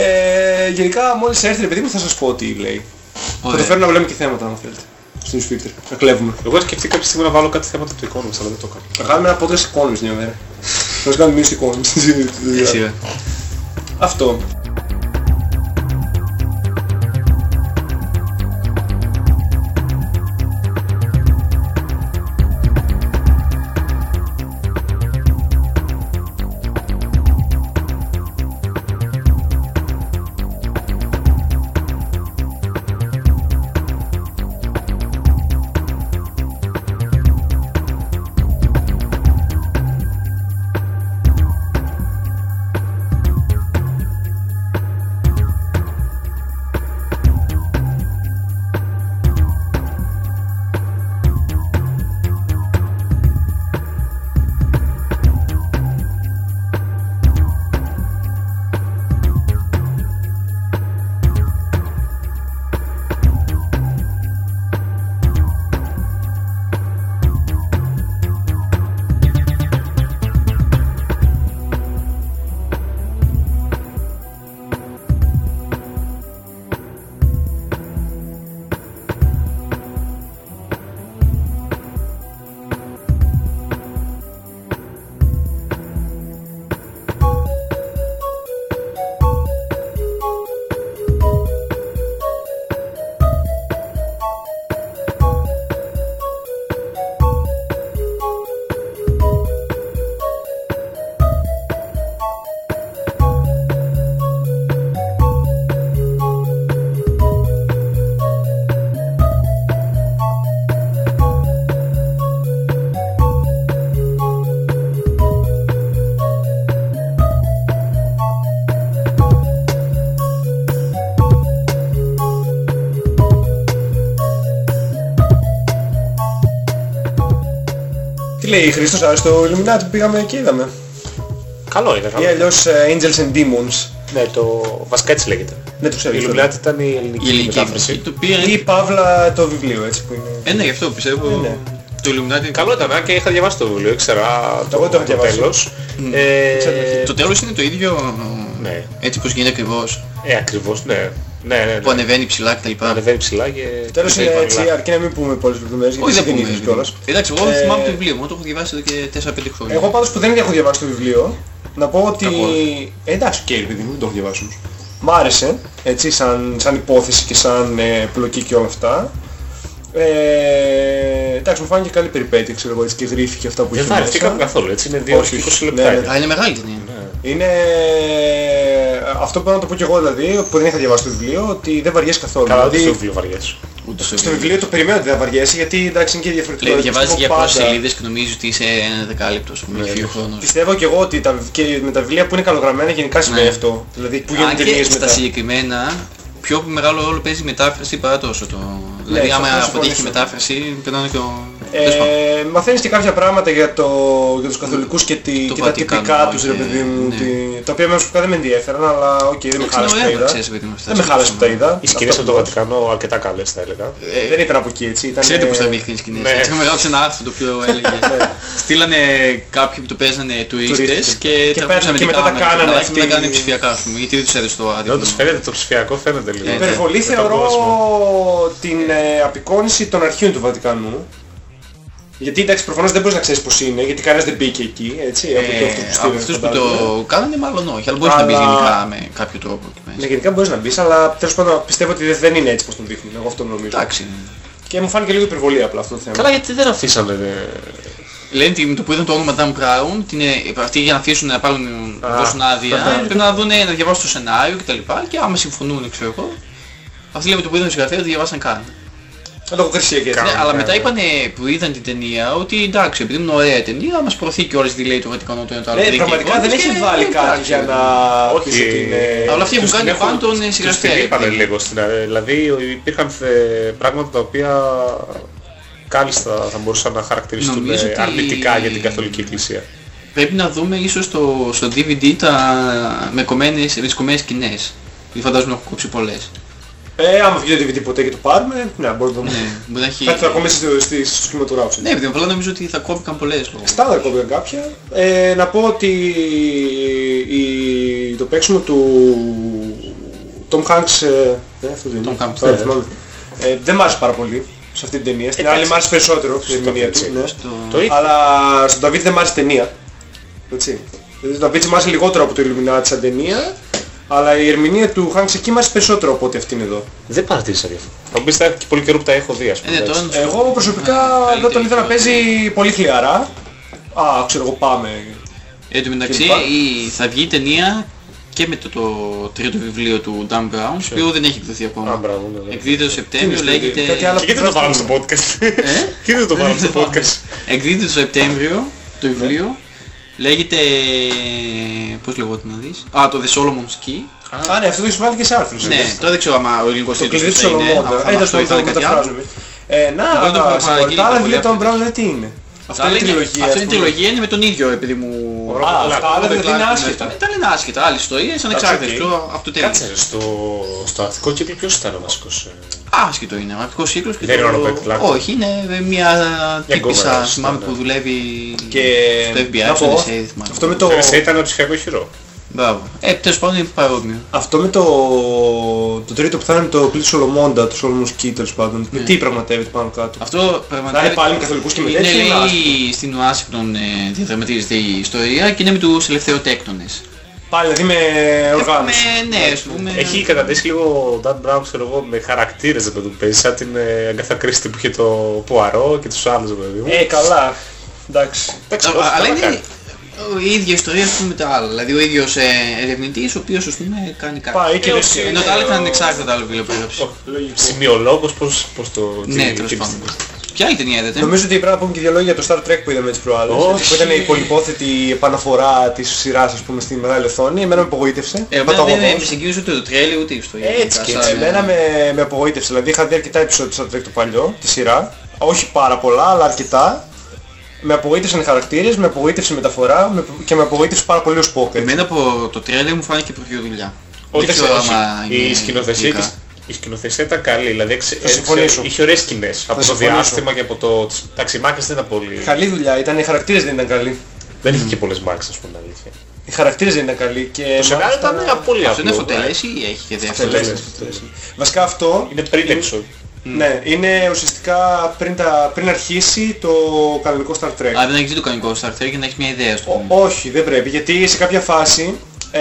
γενικά μόλις έρθει ρε παιδί μου θα σας πω τι λέει. Θα Ωραία. το φέρω να βλέπουμε και θέματα αν θέλετε. Στο newsfilter. Να κλέβουμε. εγώ σκεφτεί κάποια στιγμή να βάλω κάτι θέματα του Economist, αλλά δεν το κάνω. Θα κάνουμε ένα podcast εικόνες μια μέρα. *laughs* Θα σας κάνουμε μήνυση εικόνες. Εσύ, ε. Αυτό. Λέει η Χρήστος, άρεσε το Illuminati που πήγαμε και είδαμε. Καλό είναι, Ή καλό. αλλιώς ε, Angels and Demons. Ναι, το βασικά έτσι λέγεται. Ναι, το ξέρω. Η αυτό. Illuminati ήταν η ελληνική Η ελληνική μετάφραση. το πήρε... Ή Παύλα το βιβλίο έτσι που είναι. Ε, ναι, γι' αυτό πιστεύω. Ναι, ναι. Το Illuminati είναι Καλό ήταν α, και είχα διαβάσει το βιβλίο, ήξερα το, Εγώ το έχω διαβάσει. τέλος. Μμ. Ε, Το τέλος είναι το ίδιο Ναι. έτσι πως γίνεται ακριβώς. ε, ακριβώς, ναι. Ναι, ναι, ναι. Που ανεβαίνει ψηλά κτλ. Ανεβαίνει ψηλά και... Τέλος και είναι τα έτσι, υπαλληλά. αρκεί να μην πούμε πολλές λεπτομέρειες γιατί Όχι είσαι δεν πούμε. γεννήθηκες κιόλας. Εντάξει, εγώ Ε, θυμάμαι το βιβλίο μου, το έχω διαβάσει εδώ και 4-5 χρόνια. Εγώ πάντως που δεν έχω διαβάσει το βιβλίο, να πω ότι... Καθόλου. Ε, εντάξει, και παιδί μου, δεν το έχω διαβάσει όμως. Μ' άρεσε, έτσι, σαν, σαν υπόθεση και σαν ε, πλοκή και όλα αυτά. Ε, εντάξει, μου φάνηκε καλή περιπέτεια, ξέρω εγώ, έτσι, και γρίφη και αυτά που Δεν είχε βαρεθήκαμε μέσα. καθόλου, έτσι είναι 2 Όχι, και 20 ναι, λεπτά. ναι. είναι. Α, είναι μεγάλη ταινία. Είναι αυτό που πρέπει να το πω και εγώ δηλαδή, που δεν είχα διαβάσει το βιβλίο, ότι δεν βαριέσαι καθόλου. Καλά, ούτε δηλαδή, στο βιβλίο βαριές. Ούτε στο στο βιβλίο το περιμένω ότι δεν θα γιατί εντάξει είναι και διαφορετικό. Λέει, διαβάζεις Πιστεύω 200 πάντα- σελίδες και νομίζεις ότι είσαι ένα δεκάλεπτο, ας Ναι, πούμε, φύγει ο χρόνος. Πιστεύω και εγώ ότι τα, και με τα βιβλία που είναι καλογραμμένα γενικά συμβαίνει Ναι. αυτό. Δηλαδή που Αν γίνονται και ταινίες στα μετά. συγκεκριμένα, πιο μεγάλο ρόλο παίζει η μετάφραση παρά τόσο το... δηλαδή σε άμα αυτό αποτύχει η συμφωνήσω. μετάφραση, περνάνε και ο... τέλος πάντων. Ε, μαθαίνεις και κάποια πράγματα για, το, για τους καθολικούς και, τη, Το και τα Βατικανό τυπικά τους ρε και- παιδί μου, ναι. τη- τα οποία μέσα που δεν με ενδιαφέραν, αλλά οκ, δεν με Εντάξει, χάλασε που τα είναι ωραία, είδα. ξέρεις, παιδί μου, αυτά. Δεν με χάλασε που τα είδα. Οι σκηνές Αυτό από το που- Βατικανό αρκετά καλές θα έλεγα. Ε, δεν ήταν από εκεί έτσι. Ήταν, Ξέρετε πώς θα μπήκαν οι σκηνές. Ναι. Έτσι, γράψε ένα άρθρο το οποίο έλεγε. Στείλανε κάποιοι που το παίζανε τουρίστες Τουρίστες. και Και τραβούσαν πέρα- και μετά τα κάμερα κάνανε και αυτοί. μετά κάνανε ψηφιακά, ας πούμε, γιατί δεν τους έδωσε το άδειο. Όντως φαίνεται το ψηφιακό, φαίνεται λίγο. Ε, Υπερβολή Με τον θεωρώ κόσμο. την ε, απεικόνηση των αρχείων του Βατικανού. Γιατί εντάξει προφανώς δεν μπορείς να ξέρεις πώς είναι, γιατί κανένας δεν μπήκε εκεί, έτσι, από το αυτό που Ε, στείλανε, από αυτούς που φαντάζομαι. το κάνανε μάλλον όχι, αλλά μπορείς να μπεις Αλλά- γενικά με κάποιο τρόπο εκεί Ναι, μέσα. γενικά μπορείς να μπεις, αλλά τέλος πάντων πιστεύω ότι δεν είναι έτσι πως τον δείχνουν, εγώ αυτό νομίζω. Εντάξει. Και μου φάνηκε λίγο υπερβολή απλά αυτό το θέμα. Καλά γιατί δεν αφήσανε... ε, Λένε ότι με το που είδαν το όνομα Dan Brown, την, ε, αυτοί για να αφήσουν να πάρουν, να Α, δώσουν άδεια, αυτά. πρέπει να δουν, να διαβάσουν το σενάριο κτλ. Και άμα συμφωνούν, ξέρω εγώ, αυτοί λέμε το που είδαν το συγγραφέα δεν διαβάσαν καν. Λόγω χρυσία και Κα- Ναι, αλλά ναι. μετά είπανε που είδαν την ταινία ότι εντάξει, επειδή είναι ωραία ταινία, μας προωθεί κιόλας τις λέει το Βατικανό το ένα το άλλο. Ναι, τρίτο, πραγματικά εικόνες δεν έχει και βάλει κάτι εντάξει. για να Όχι, πεις ότι είναι... Αλλά αυτοί έχουν τους κάνει την πάνω τον τους συγγραφέα, την είπανε επειδή- λίγο στην αρέ- Δηλαδή υπήρχαν ε, πράγματα τα οποία κάλλιστα θα μπορούσαν να χαρακτηριστούν Νομίζω ε, ότι- αρνητικά για την Καθολική Εκκλησία. Πρέπει να δούμε ίσως στο, στο DVD τα με κομμένες, με τις κομμένες σκηνές. Γιατί φαντάζομαι να έχω κόψει πολλές. Ε, άμα βγει το DVD ποτέ και το πάρουμε, ναι, μπορεί να το δούμε. Ναι, μπορεί να έχει... Κάτι θα ακόμα στο- στη- στους κινηματογράφους. Ναι, επειδή απλά νομίζω ότι θα κόπηκαν πολλές λόγω. Στάδα κόβηκαν κάποια. Ε, να πω ότι η, το παίξιμο του Tom Hanks, ε, ναι, αυτό δεν είναι. Tom Hanks, Τώρα ναι. θυμάμαι. Ε, δεν μ' άρεσε πάρα πολύ σε αυτή την ταινία. Στην άλλη εντάξει. μ' άρεσε περισσότερο η ερμηνεία του. έτσι. Ναι. Το... Το είχε. Αλλά στον David δεν μ' άρεσε η ταινία. Έτσι. Δηλαδή τον David μ' άρεσε λιγότερο από το Illuminati σαν ταινία. Αλλά η ερμηνεία του Hanks εκεί μ' άρεσε περισσότερο από ό,τι αυτήν εδώ. Δεν παρατήρησα γι' αυτό. Θα μου πεις τα και πολύ καιρό που τα έχω δει ας Ε, πούμε. ναι, τώρα έτσι. να σου πω. Εγώ προσωπικά Α, εδώ τον είδα να καλύτερη παίζει πολύ χλιαρά. Α, ξέρω εγώ πάμε. Εν τω μεταξύ λοιπά. η, θα βγει η ταινία και με το, το τρίτο βιβλίο του Dan Brown, το οποίο δεν έχει εκδοθεί Α, ακόμα. μπράβο, ναι, ναι. Εκδίδεται το Σεπτέμβριο, Τι είναι, λέγεται... κάτι άλλο Και γιατί δεν το βάλαμε στο podcast; Ε; *laughs* Και δεν το βάλαμε στο podcast; Εκδίδεται το Σεπτέμβριο το βιβλίο. Λέγεται... πώς λεγόταν να δεις; Α, το The Solomon's Key. Α, ναι, αυτό το έχεις βάλει και σε άρθρους. Ναι, έτσι. τώρα δεν ξέρω άμα ο ελληνικός Το τίτλος κλειδί του θα είναι, Σολομόντα. αν Ε, αυτό το ήταν το κάτι άλλο. μεταφράζουμε. Ε, να, Εγώ δεν το έχω συγχωρείτε, παραγγείλει τα άλλα πολύ βιβλία των αυτό. Brown δεν τι είναι. Αυτό είναι τριλογία. Αυτό ας είναι πούμε. τριλογία, είναι με τον ίδιο επειδή μου... Ωραία. Α, Πολλά. αυτά άλλα Robert δεν είναι Clark άσχετα. μετά. Ήταν άσχετα, άλλη ιστορία, σαν Εντάξει, εξάρτητο. οκ. Αυτό τέλειο. Κάτσε, στο, στο αθλητικό κύκλο ποιος ήταν ο βασικός. ε; Άσχετο είναι, ο αρχικός κύκλος και Δεν είναι ο το... Robert Clark. Όχι, είναι μια τύπησα, γκόμενα, θυμάμαι ναι. που δουλεύει Και στο FBI, να στο πω, NSA, θυμάμαι. αυτό με το... Το ήταν ο ψηφιακό χειρό. Μπράβο. Ε, τέλος πάντων είναι παρόμοιο. Αυτό με το, το τρίτο που θα είναι το κλείσει Σολομόντα, το Solomon's Key τέλος πάντων. Με τι πραγματεύεται πάνω κάτω; Αυτό πραγματικά Να είναι πάλι με καθολικούς και με είναι, τέτοια, λέει, είναι άσχετο. στην Ουάσιγκτον ε, διαδραματίζεται η ιστορία και είναι με τους ελευθεροτέκτονες. Πάλι δηλαδή με οργάνωση. Με, ναι, ας πούμε... Έχει καταντήσει λίγο ο Dan Brown, ξέρω εγώ, με χαρακτήρες ρε παιδί μου παίζει, σαν την ε, Agatha Christie που είχε το Poirot και τους άλλους ρε παιδί μου. Ε, καλά. Εντάξει. Εντάξει, Α, όχι, Αλλά καλά είναι κάνει. Η ίδια ιστορία ας πούμε με τα άλλα. Δηλαδή ο ίδιος ε, ερευνητής ο οποίος ας πούμε κάνει κάτι. Πάει και Ε, δεν όχι, Ενώ τα άλλα ήταν ανεξάρτητα τα άλλα βιβλία που έγραψε. Λογικό. Σημειολόγος, πώς, πώς το... Ναι, τι- τέλος τι- πάντων. Ποια άλλη ταινία είδατε; Νομίζω ότι πρέπει να πούμε και δύο λόγια για το Star Trek που είδαμε τις προάλλες. Όχι. Που ήταν η πολυπόθετη επαναφορά της σειράς ας πούμε στη μεγάλη οθόνη. Εμένα με απογοήτευσε. Ε, Παταγωγός. Εμένα δεν με συγκίνησε ούτε το τρέλι ούτε η ιστορία. Έτσι και Σαν, έτσι. ε, Εμένα με, με απογοήτευσε. Δηλαδή είχα δει αρκετά επεισόδια του Star Trek το παλιό, τη σειρά. Όχι πάρα πολλά, αλλά αρκετά. Με απογοήτευσαν οι χαρακτήρες, με απογοήτευσε η μεταφορά με- και με απογοήτευσε πάρα πολύ ο Spock. έτσι. Εμένα από το τρέλι μου φάνηκε προχειροδουλειά. Όχι, Δεν δεν ξέρω ξέρω, άμα η είναι σκηνοθεσία υλικά. της η σκηνοθεσία ήταν καλή, δηλαδή εξε- Θα συμφωνήσω. έδειξε- είχε ωραίες σκηνές. Από το συμφωνήσω. διάστημα και από το... Εντάξει, οι μάχες δεν ήταν πολύ... Καλή δουλειά ήταν, οι χαρακτήρες δεν ήταν καλοί. Δεν είχε και πολλές μάχες, ας πούμε, αλήθεια. Οι χαρακτήρες δεν ήταν καλοί και Το σενάριο μάλιστα- ήταν πολύ Αυτό είναι απλό. φωτελές ή έχει και δεύτερο. Αποτελέσματα. Βασικά αυτό Είναι πριν επεισόδιο. Ναι, είναι ουσιαστικά πριν, τα, πριν αρχίσει το κανονικό Star Trek. Α, δεν έχεις δει το κανονικό Star Trek για να έχεις μια ιδέα στο Ο- όχι, δεν πρέπει, γιατί σε κάποια φάση ε,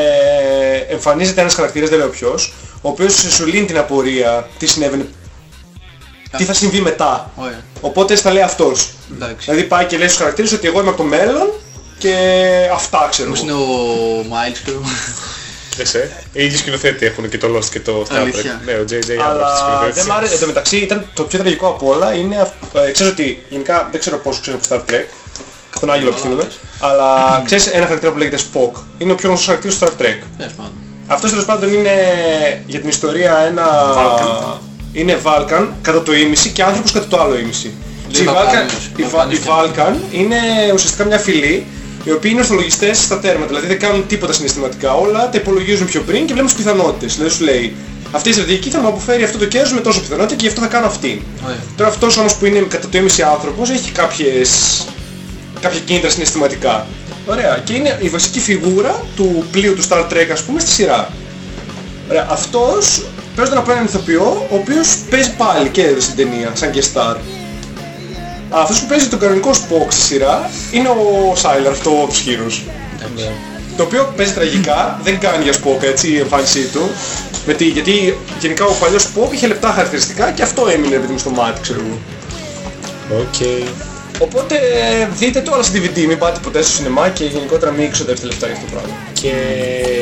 εμφανίζεται ένας χαρακτήρας, δεν λέω ποιος, ο οποίος σου λύνει την απορία τι συνέβαινε, τι θα συμβεί μετά. Ωραία. Οπότε στα λέει αυτός. Εντάξει. Δηλαδή πάει και λέει στους χαρακτήρες ότι εγώ είμαι από το μέλλον και αυτά ξέρω Πώς είναι εγώ. ο Miles ξέρω. Δες, ε. Οι ίδιοι σκηνοθέτη έχουν και το Lost και το Star Trek. Αλήθεια. Ναι, ο J.J. Abrams Αλλά σκηνοθέτης. δεν μ' άρεσε, εν τω μεταξύ ήταν το πιο τραγικό απ' όλα είναι, αυ- ε, ξέρεις ότι γενικά δεν ξέρω πόσο ξέρω από Star Trek, τον Άγγελο απευθύνομαι, αλλά ξέρεις ένα χαρακτήρα που λέγεται Spock, είναι ο πιο γνωστός χαρακτήρας του Star Trek. Τέλος πάντων. Αυτός τέλος πάντων είναι για την ιστορία ένα... Vulcan. Είναι Vulcan κατά το ίμιση και άνθρωπος κατά το άλλο ίμιση. Λέει Η Vulcan, Βαλκάνιος, η, Βα- η Βαλκάνιος Vulcan είναι ουσιαστικά μια φυλή οι οποίοι είναι ορθολογιστές στα τέρματα, δηλαδή δεν κάνουν τίποτα συναισθηματικά, όλα τα υπολογίζουν πιο πριν και βλέπουν τις πιθανότητες. Δηλαδή σου λέει αυτή η στρατηγική θα μου αποφέρει αυτό το κέρδος με τόσο πιθανότητα και γι' αυτό θα κάνω αυτή. Ωραία. Τώρα αυτός όμως που είναι κατά το ίμιση άνθρωπος έχει κάποιες, κάποια κίνητρα συναισθηματικά. Ωραία. Και είναι η βασική φιγούρα του πλοίου του Star Trek ας πούμε στη σειρά. Ωραία. Αυτός παίζονταν από έναν ηθοποιό ο οποίος παίζει πάλι και εδώ στην ταινία σαν και star. Αυτός που παίζει τον κανονικό Spock στη σειρά είναι ο Σάιλερ, αυτό ο Heroes. Το οποίο παίζει τραγικά, δεν κάνει για Spock έτσι η εμφάνισή του. Με τι, γιατί γενικά ο παλιός Spock είχε λεπτά χαρακτηριστικά και αυτό έμεινε επειδή μου στο μάτι ξέρω εγώ. Οκ. Οπότε δείτε το όλα στο DVD, μην πάτε ποτέ στο σινεμά και γενικότερα μην ξοδεύετε λεφτά για αυτό το πράγμα. Και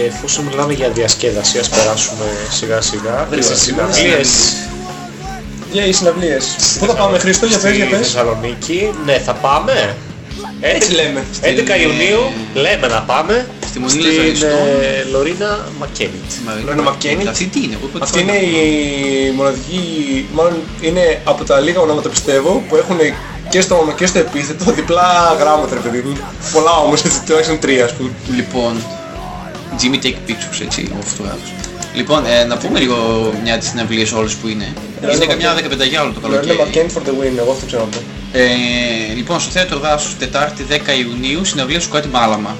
εφόσον μιλάμε για διασκέδαση, ας περάσουμε σιγά σιγά Γρήγορα. στις συναυλίες. Για οι συναυλίες. Πού θα πάμε Χρήστο, για πες, για Στη πες. Θεσσαλονίκη, ναι θα πάμε. Έτσι λέμε. 11 Ιουνίου λέμε να πάμε Στη Μονή στην Λαζαριστών. ε, Λωρίνα Μακένιτ. Λένε Μακκένι. Αυτή τι είναι, εγώ πρώτη Αυτή φορά είναι η μοναδική, μάλλον είναι από τα λίγα ονόματα πιστεύω που έχουν και στο όνομα και στο επίθετο διπλά γράμματα ρε παιδί μου. Πολλά όμως, έτσι, τουλάχιστον τρία ας πούμε. Λοιπόν, Jimmy Take Pictures, έτσι, ο φωτογράφος. Λοιπόν, ε, να πούμε λίγο μια από τις συναυλίες όλες που είναι. Λένε Είναι Μακ- καμιά 15 για όλο το Λένε καλοκαίρι. Μακκένι for the win, εγώ αυτό ξέρω να πω. Ε, λοιπόν, στο θέατρο δάσους, Τετάρτη 10 Ιουνίου, συναυλία σου κάτι μάλαμα.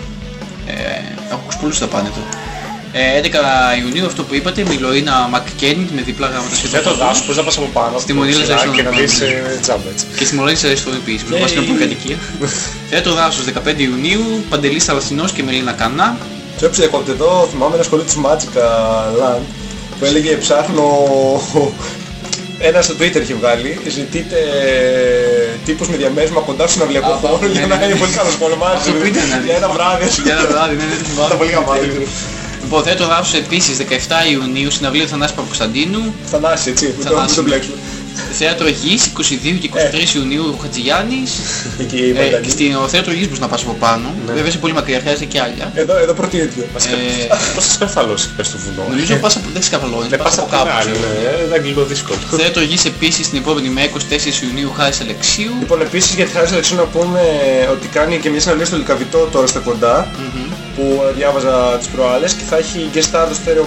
Ε, έχω ακούσει πολλούς θα πάνε εδώ. Ε, 11 Ιουνίου, αυτό που είπατε, με η Λορίνα Μακκένιτ με διπλά γράμματα Δεν σχεδόν. το δάσος, πώς να πας από πάνω. Στη από το Μονή ψηλά Λαζαριστών Και να να δεις πάμε. ε, τζάμπα έτσι. Και στη Μολόνη Αριστό επίσης, με βάση την Yay. πολυκατοικία. Θέατρο δάσους 15 Ιουνίου, Παντελής Θαλασσινός και Μελίνα Κανά. Το έψε κόπτε εδώ, θυμάμαι ένα σχολείο της Magica Land που έλεγε ψάχνω... Ένα στο Twitter είχε βγάλει, ζητείτε τύπους με διαμέρισμα κοντά στο συναυλιακό Α, χώρο ναι, για ναι, να ναι. είναι πολύ καλός πόλεμο. Αυτό που ήταν, ναι. Για ένα βράδυ. ας πούμε. Για ένα βράδυ, ναι, ναι, το θυμάμαι. Ήταν πολύ γαμάτο. Λοιπόν, θέατρο δάσους επίσης 17 Ιουνίου, συναυλία του Θανάση Παπακοσταντίνου. Θανάση έτσι, μην το- μην Θανάση. το μπλέξουμε. Θέατρο Γης 22 και 23 Ιουνίου ο Χατζηγιάννης. Εκεί η Ε, Μανταλή. στην θέατρο Γης μπορείς να πας από πάνω. Βέβαια είσαι πολύ μακριά, χρειάζεται και άλλα. Εδώ, εδώ προτείνεται. Ε, Πώς θα σκαφαλώσει πες στο βουνό. νομίζω πας από δεν σκαβαλώνεις, Ναι, πας πας από από την κάπου. άλλη, ξέρω. ναι, ε, ήταν λίγο δύσκολο. Θέατρο Γης επίσης την επόμενη με 24 Ιουνίου Χάρης Αλεξίου. Λοιπόν, επίσης για τη Χάρη Αλεξίου να πούμε ότι κάνει και μια συναυλία στο Λικαβιτό τώρα στα κοντά που ε, διάβαζα τις προάλλες και θα έχει guest star το Stereo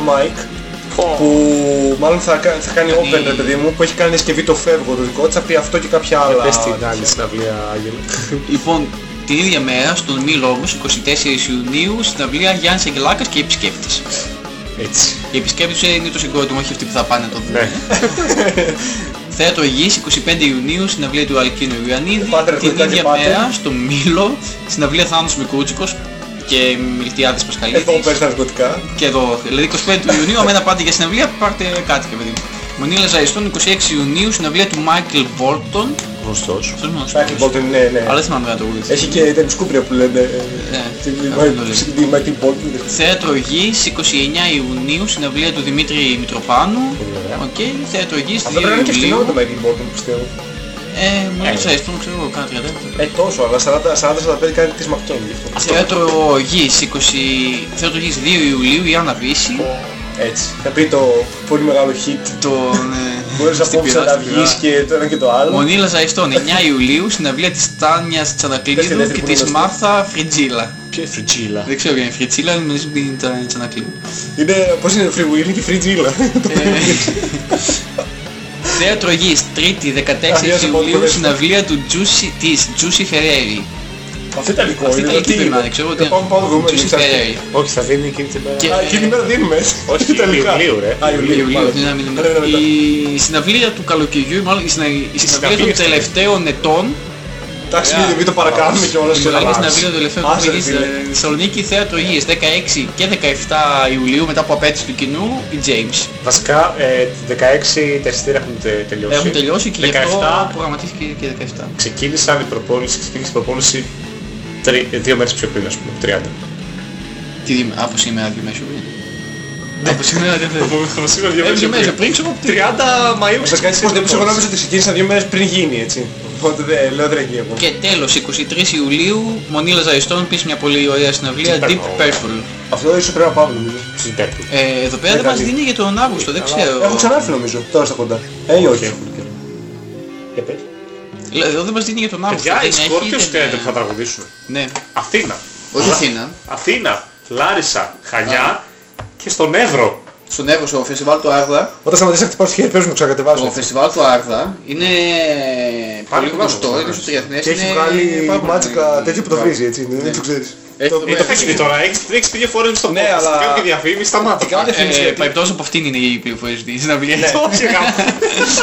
Mic που μάλλον θα, κα- θα κάνει open ρε παιδί μου που έχει κάνει συσκευή το φεύγω το δικό της θα πει αυτό και κάποια άλλα Πες την άλλη συναυλία Άγγελε. Λοιπόν, την ίδια μέρα στον Μήλο όμως, 24 Ιουνίου, συναυλία Γιάννης Αγγελάκας και επισκέπτης. Έτσι. Οι επισκέπτες είναι το συγκρότημα, όχι αυτοί που θα πάνε να το δουν. Ναι. Θέατρο Γης, 25 Ιουνίου, συναυλία του Αλκίνου Ιωαννίδη. Πάτε, ρε, Την κολλητά και ίδια πάτε. μέρα, στο Μήλο, συναυλία Θάνος Μικρούτσικος και Μιλτιάδης Πασχαλίδης. εδώ παίρνει τα ναρκωτικά Και εδώ, δηλαδή 25 του Ιουνίου, αμένα πάτε για συναυλία, πάρτε κάτι και παιδί μου. Μονίλα Ζαϊστών, 26 Ιουνίου, συναυλία του Μάικλ Βόρτον. Γνωστός. Αυτός είναι ο Michael Bolton ναι ναι Αλλά δεν θυμάμαι να το τραγούδι. έχει και την σκούπρια που λένε Ναι, τη- αυτό το λέει. τη Michael Bolton Θέατρο Γης, 29 Ιουνίου, συναυλία του Δημήτρη Μητροπάνου. ωραία. Οκ, Θέατρο Γης, 2 αυτό πρέπει να είναι και φθηνό Ιουλίου. το Michael Bolton πιστεύω Ε, Μονίλα Ζαϊστών, ξέρω εγώ, κάνα 30. ε τόσο αλλά 40-45 κάνει της McKenny γι' αυτό Θέατρο Γης, 20... Θέατρο Γης 2 Ιουλίου, η Άννα Βύση. έτσι θα πει το πολύ μεγάλο hit Το... Μπορείς στην απόψε πειρά, να στην πειρά. βγεις και το ένα και το άλλο Μονίλα Ζαϊστών, 9 Ιουλίου, συναυλία της Τάνιας Ποια Τσανακλείδου στη δεύτερη και που της είναι Μάρθα Φριτζίλα. Ποια είναι η φριτζίλα; Δεν ξέρω ποια είναι η Φριτζίλα, αλλά νομίζω ότι είναι η Τσανακλείδου. Είναι, πώς είναι, free will και free Gilla. Θέατρο Γης, 3η 14 Αδειάζει από Ιουλίου, το συναυλία του Giussi, της Giussi Ferreri. Αυτό ιταλικό Αυτή είναι. Ιταλική τι πρέπει να είναι. είναι, ξέρω Ε, ότι Πάμε πάμε να δούμε. Giussi εξάρτητα. Ferreri. Όχι, θα δίνει εκείνη την μέρα. Και- Α, εκείνη την μέρα δίνουμε. Όχι, Ιταλικά. Ιουλίου, ρε. Α, Ιουλίου. Ιουλίου, μάλιστα. την άμυνα Ναι, ναι, ναι, μετά. Η συναυλία του καλοκαιριού, μάλλον η συνα- η συναυλία των συναυλία. τελευταίων ετών, Εντάξει, μην- μην το παρακάνουμε κιόλας. η ξέρω. μεγάλη συναυλία των τελευταίων ετών Άσε, που ρε, έγινε φίλε. στη Θεσσαλονίκη, θέατρο Γης, 16 και 17 Ιουλίου μετά από απέτηση του κοινού, η James. Βασικά, ε, 16 τα εισιτήρια έχουν τε- τελειώσει. Έχουν τελειώσει και γι' αυτό 17 προγραμματίστηκε και 17. ξεκίνησαν η προπόνηση, ξεκίνησε η προπόνηση τρι- δύο μέρες πιο πριν, ας πούμε, 30. Τι δι- από σήμερα δύο μέρες πριν. Από σήμερα δεν θα... *laughs* Από σήμερα δύο Ε, δύο μέρες πριν, ξέρω 30 Μαΐου Σας κάνει πως δεν εγώ νόμιζα ότι ξεκίνησαν δύο μέρες πριν γίνει, έτσι. Οπότε δεν λέω δεν έχει ακόμα. Και τέλος, 23 Ιουλίου, Μονίλα Ζαϊστών, επίσης μια πολύ ωραία συναυλία, Deep Deep Purple. Purple. Αυτό ίσως πρέπει να πάμε νομίζω. Στην Πέρπου. Ε, εδώ πέρα δεν μας καλή. δίνει για τον Αύγουστο, δεν ξέρω. Έχουν ξανάρθει νομίζω, τώρα στα κοντά. Ε, ή όχι. Για πες. Λέ- Εδώ δεν μας δίνει για τον Αύγουστο. Παιδιά, οι δεν έχει, Σκόρπιος δεν- ξέρετε που θα τραγουδήσουν. Ναι, Αθήνα. όχι Λα- Αθήνα. Αθήνα, Λάρισα, Χανιά και στον Εύρο. Στον Εύρο, στο φεστιβάλ του Άρδα, Όταν σταματήσεις να χτυπάς το χέρι παίζουν να το ξανακατεβάζουν. φεστιβάλ του Άρδα είναι Πάλι πολύ γνωστό, γνωστό, ναι. είναι στο τριεθνές, Και έχει είναι βγάλει πάρα πολύ- μάτσικα τέτοιο που το Μπράβο. βρίζει έτσι, δεν το ξέρεις. Έχει Το- το Μην το πεις τώρα, έχεις έχεις πει δύο φορές στο Ναι, podcast, αλλά- κάνω και διαφήμιση, σταμάτα. Τι κάνω διαφήμιση Ε, γιατί- Παρεπτός από αυτήν είναι η πληροφορία στη συναυλία. *laughs* Όχι, γάμο.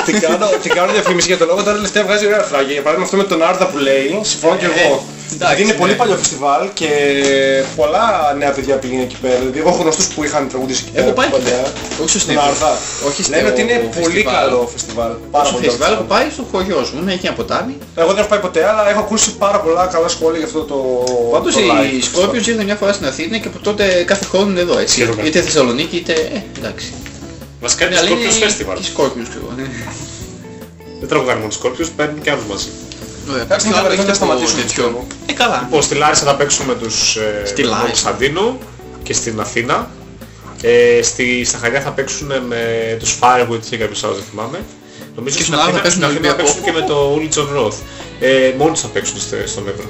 Τι κάνω, τι κάνω διαφήμιση για το λόγο τώρα τελευταία βγάζει ωραία φράγια. Για παράδειγμα αυτό με τον Άρδα που λέει, συμφωνώ και εγώ. εντάξει, Γιατί είναι ναι. πολύ παλιό φεστιβάλ και πολλά νέα παιδιά πήγαινε εκεί πέρα. Δηλαδή εγώ έχω γνωστούς που είχαν τραγουδήσει εκεί πέρα. Έχω πάει παλιά. Όχι στο Στον Στέβο. Άρδα. Όχι στο Λένε ότι είναι πολύ φεστιβάλ. καλό φεστιβάλ. Πάρα Στο πολύ φεστιβάλ καλό. έχω πάει στο χωριό σου, έχει ένα ποτάμι. Εγώ δεν έχω πάει ποτέ, αλλά έχω ακούσει πάρα πολλά καλά σχόλια για αυτό το. Πάντως το live οι festival. Σκόρπιος ήρθαν μια φορά στην Αθήνα και από τότε κάθε χρόνο είναι εδώ έτσι. Σχεδόν. Είτε Θεσσαλονίκη είτε... Ε, εντάξει. Βασικά είναι Ναι, αλλά Scorpions είναι Festival. Και Σκόρπιος ξέρω. ναι. Δεν τραγουδάνε μόνο Σκόρπιος, παίρνουν και άλλους μαζί. Ωραία, Εντάξει, ποιο θα άλλο πρέπει να έχετε από σταματήσουμε, τέτοιο; πιστεύω. Ε, καλά. Λοιπόν, στη Λάρισα θα παίξουμε τους ε, Στη τον Λάρισα. Κωνσταντίνου και στην Αθήνα. Ε, στη, στα Χανιά θα παίξουν με τους Firewood και κάποιους άλλους δεν θυμάμαι. Νομίζω Και στην στον άλλο θα Αθήνα, παίξουν στην Αθήνα θα Ολυμπιακό. παίξουν και με το Uli Jon Roth. Ε, μόνοι τους θα παίξουν στο, στον Εύρο.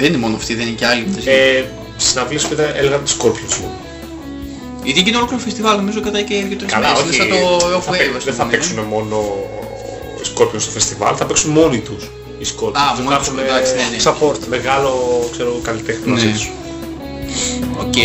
Δεν είναι μόνο αυτή, δεν είναι και άλλοι. αυτές. Ε, συναυλίες που ήταν, έλεγαν τους Scorpions μου. Γιατί είναι ολόκληρο φεστιβάλ, νομίζω κατά και για τρεις Καλά, μέρες. όχι, Είναι σαν το Off θα, Wave, παί- ας δεν θα πούμε, παίξουν μόνο οι Scorpions στο φεστιβάλ, θα παίξουν μόνοι τους οι Scorpions. Α, Δεν μόνοι θα τους, έχουν, εντάξει, ε, ναι, ναι. Support. Μεγάλο, ξέρω, καλλιτέχνη Ναι. μαζί τους. Οκ.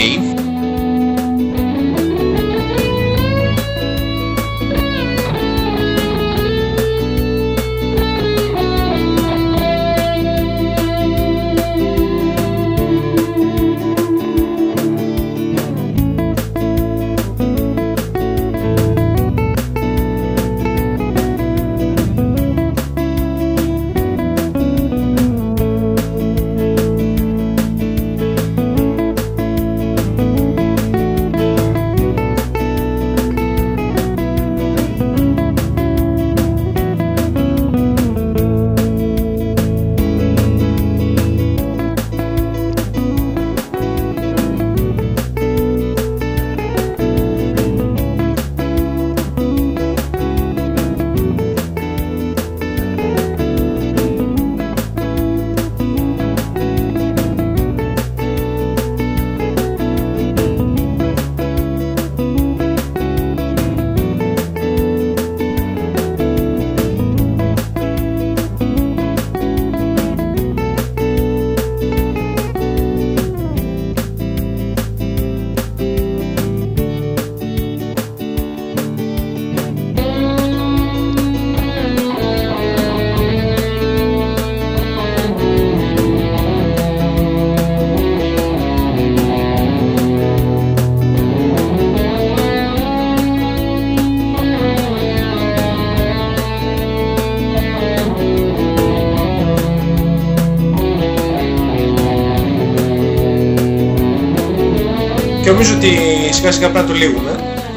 Νομίζω ότι σιγά σιγά πρέπει να το λύγουμε.